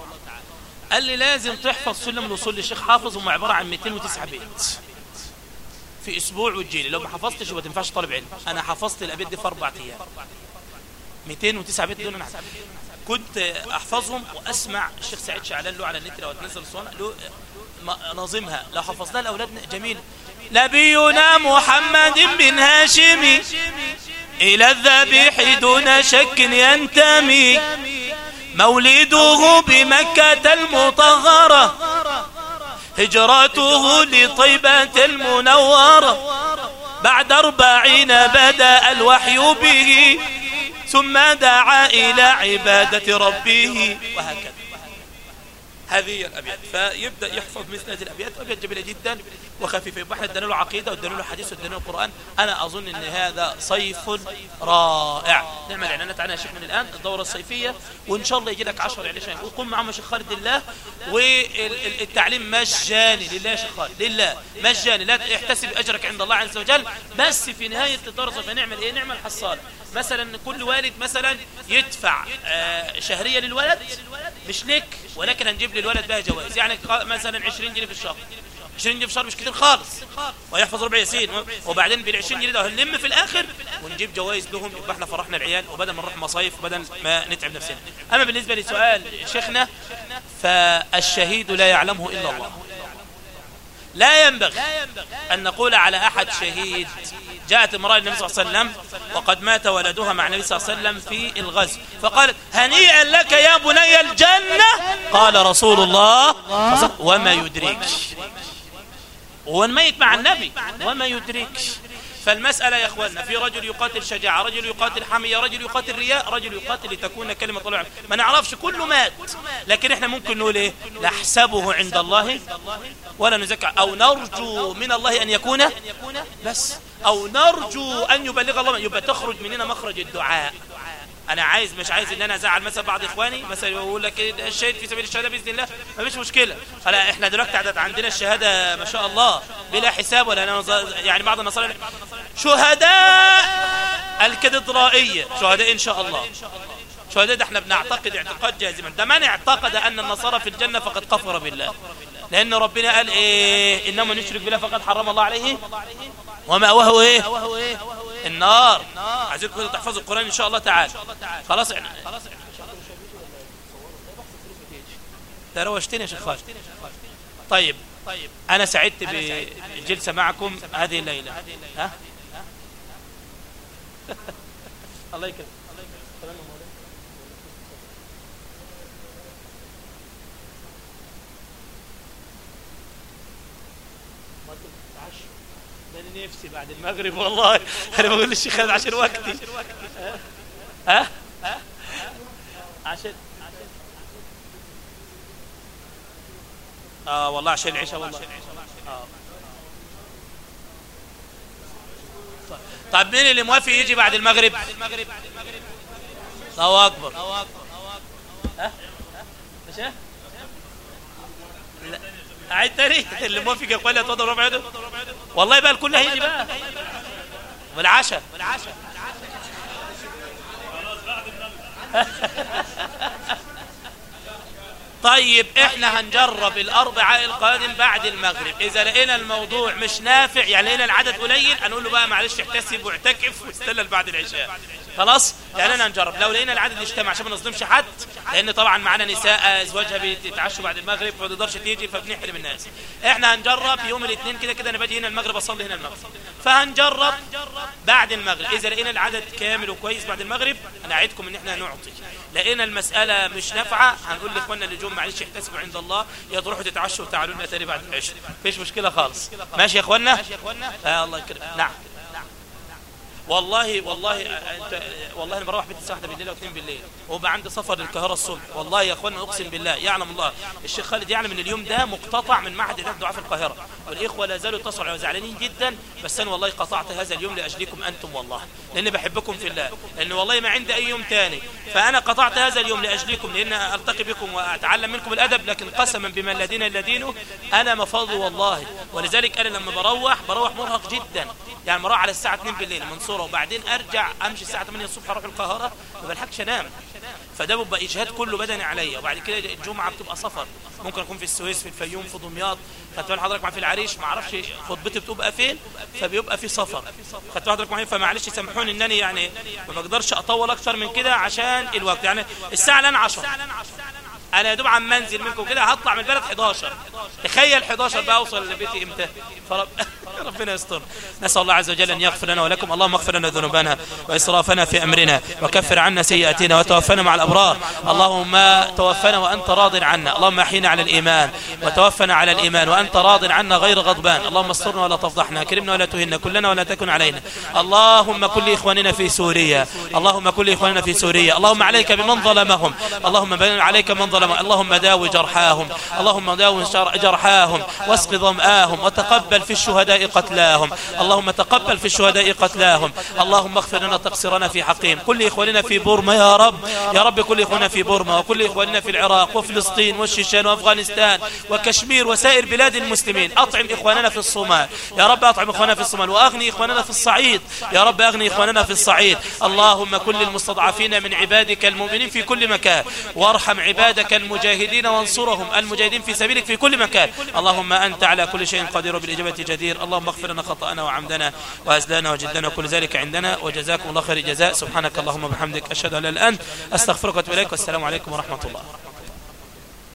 قال لي لازم تحفظ سلم الوصول للشيخ حافظ هم عبارة عن 209 بيت. في أسبوع وتجيلي. لو ما حفظتش ما تنفعش طالب علم. أنا حفظت الأبيات دي في أربع أيام. 209 بيت دول أنا كنت أحفظهم وأسمع الشيخ سعيد شعلان له على النت لو تنزل الصوان له نظمها لو حفظناها لأولادنا جميل. نبينا محمد بن هاشم إلى الذبيح دون شك ينتمي. مولده بمكة المطهرة. هجرته لطيبة المنورة. بعد أربعين بدأ الوحي به. ثم دعا إلى عبادة ربه. وهكذا. هذه الأبيات. فيبدأ يحفظ مثل هذه الأبيات أبيات جميلة جدا وخفيفة. يبقى إحنا ادينا له عقيدة وادينا له حديث وادينا له قرآن أنا أظن أن هذا صيف رائع. نعمل إعلانات عنها شيخ من الآن الدورة الصيفية وإن شاء الله يجي لك 10 إعلانات وقم معهم شيخ خالد لله. والتعليم مجاني. لله يا شيخ خالد لله. مجاني. لا تحتسب أجرك عند الله عز وجل. بس في نهاية الدورة الصيفية نعمل إيه؟ نعمل حصالة مثلا كل والد مثلا يدفع آه، شهرية للولد. مش لك ولكن هنجيب للولد بها جوائز. يعني مثلا 20 جنيه في الشهر. 20 جنيه في الشهر مش كتير خالص. ويحفظ ربع ياسين. وبعدين بال 20 جنيه ده هنلم في الآخر ونجيب جوائز لهم. يبقى إحنا فرحنا العيال. وبدل ما نروح مصايف وبدل ما نتعب نفسنا. أما بالنسبة لسؤال شيخنا فالشهيد لا يعلمه إلا الله. لا ينبغي أن نقول على أحد شهيد جاءت امرأة النبي صلى الله عليه وسلم وقد مات ولدها مع النبي صلى الله عليه وسلم في الغزو. فقالت هنيئا لك يا بني الجنة؟ قال رسول الله وما يدريك. هو الميت مع النبي وما يدريك. فالمسألة يا أخواننا في رجل يقاتل شجاعة رجل يقاتل حمية رجل يقاتل رياء رجل يقاتل لتكون كلمة الله ما نعرفش كله مات. لكن إحنا ممكن نقول إيه؟ نحسبه عند الله ولا نزكى أو نرجو من الله أن يكون بس. أو نرجو أن يبلغ الله يبقى تخرج مننا مخرج الدعاء. أنا عايز مش عايز إن أنا أزعل مثلا بعض إخواني مثلا يقول لك الشهيد في سبيل الشهادة بإذن الله. ما فيش مشكلة. فلا إحنا دلوقتي عدد عندنا الشهادة ما شاء الله بلا حساب ولا يعني بعض النصارى شهداء الكاتدرائية. شهداء إن شاء الله. شهداء ده إحنا بنعتقد اعتقاد جازما ده من اعتقد أن النصارى في الجنة فقد كفر بالله. لأن ربنا قال إيه إنما نشرك بالله فقد حرم الله عليه. ومأواه إيه؟ النار. عايزينكم تحفظوا القرآن إن شاء الله تعالى. خلاص إحنا ده روشتني يا شيخ خالد. طيب أنا سعدت بالجلسة معكم هذه الليلة. ها؟ [laughs] الله يكرمك. نفسي بعد المغرب والله. [laughs] أنا بقول للشيخ خالد عشان وقتي. ها؟ ها عشان آه والله عشان العشاء والله. آه. طب مين اللي موافق يجي بعد المغرب؟ الله أكبر. ها؟ مش لا. عيد تاني؟ اللي موافق يا اخواني اتفضل ربع يده والله بقى الكل هيجي بقى. والعشاء. والعشاء. [laughs] طيب إحنا هنجرب الاربعاء القادم بعد المغرب. إذا لقينا الموضوع مش نافع يعني لقينا العدد قليل هنقول له بقى معلش احتسب واعتكف واستنى بعد العشاء. خلاص؟ يعني أنا هنجرب. لو لقينا العدد يجتمع عشان ما نظلمش حد لأن طبعا معانا نساء أزواجها بيتعشوا بعد المغرب فما تقدرش تيجي فبنحرم الناس. إحنا هنجرب يوم الاثنين كده كده أنا باجي هنا المغرب أصلي هنا المغرب. فهنجرب بعد المغرب. إذا لقينا العدد كامل وكويس بعد المغرب أنا أعدكم إن إحنا نعطي. لقينا المسألة مش نافعة هنقول لإخواننا اللي معلش احتسبوا عند الله يا تروحوا تتعشوا وتعالوا لنا تاني بعد العشاء. مفيش مشكلة خالص. ماشي يا اخوانا ماشي يا اخوانا آه الله يكرمك. نعم. والله والله انت والله أنا بروح بيت الساعة 1 بالليل أو 2 بالليل. وبقى عندي سفر للقاهرة الصبح. والله يا اخوانا أقسم بالله يعلم الله. الشيخ خالد يعلم إن اليوم ده مقتطع من معهد إعداد دعاء في القاهرة. والإخوة لا زالوا يتصلوا زعلانين جدا. بس أنا والله قطعت هذا اليوم لأجلكم أنتم والله. لأني بحبكم في الله. لأن والله ما عندي أي يوم تاني. فأنا قطعت هذا اليوم لأجلكم لأن ألتقي بكم وأتعلم منكم الأدب. لكن قسما بما الذين الذين أنا مفاضي والله. ولذلك أنا لما بروح بروح مرهق جدا. يعني بروح على الساعة 2 بالليل المنصوره وبعدين أرجع أمشي الساعة 8 الصبح أروح القاهرة ما بلحقش أنام. فده بيبقى إجهاد كله بدني عليا. وبعد كده الجمعة بتبقى سفر. ممكن أكون في السويس في الفيوم في دمياط. خدت بال حضرتك معايا في العريش؟ ما أعرفش خطبتي بتبقى فين. فبيبقى في سفر. خدت بال حضرتك معايا فمعلش سامحوني إنني يعني ما بقدرش أطول أكتر من كده عشان الوقت. يعني الساعة الآن 10 أنا يا دوب عم منزل منكم كده هطلع من البلد 11 تخيل 11 بقى أوصل لبيتي إمتى؟ فرب [laughs] ربنا يستر. نسأل الله عز وجل أن يغفر لنا ولكم. اللهم اغفر لنا ذنوبنا وإسرافنا في أمرنا وكفر عنا سيئاتنا وتوفنا مع الأبرار. اللهم توفنا وأنت راض عنا. اللهم أحينا على الإيمان وتوفنا على الإيمان وأنت راض عنا غير غضبان. اللهم استرنا ولا تفضحنا. كرمنا ولا تهنا. كلنا ولا تكن علينا. اللهم كل إخواننا في سوريا. اللهم كل إخواننا في سوريا. اللهم عليك بمن ظلمهم. اللهم عليك من ظلمهم. اللهم داوي جرحاهم. اللهم داوي جرحاهم. واسق ظمآهم. وتقبل في الشهداء قتلاهم. اللهم تقبل في الشهداء قتلاهم. اللهم اغفر لنا تقصيرنا في حقهم. كل إخواننا في بورما يا رب. يا رب كل إخواننا في بورما وكل إخواننا في العراق وفلسطين والشيشان وأفغانستان وكشمير وسائر بلاد المسلمين. أطعم إخواننا في الصومال. يا رب أطعم إخواننا في الصومال وأغني إخواننا في الصعيد. يا رب أغني إخواننا في الصعيد. اللهم كل المستضعفين من عبادك المؤمنين في كل مكان. وارحم عبادك المجاهدين وانصرهم المجاهدين في سبيلك في كل مكان. اللهم أنت على كل شيء قدير بالإجابة جدير. اللهم اغفر لنا خطأنا وعمدنا وأزلنا وجدنا وكل ذلك عندنا وجزاكم الله خير جزاء سبحانك اللهم وبحمدك أشهد أن لا إله إلا أنت أستغفرك وأتوب إليك والسلام عليكم ورحمة الله.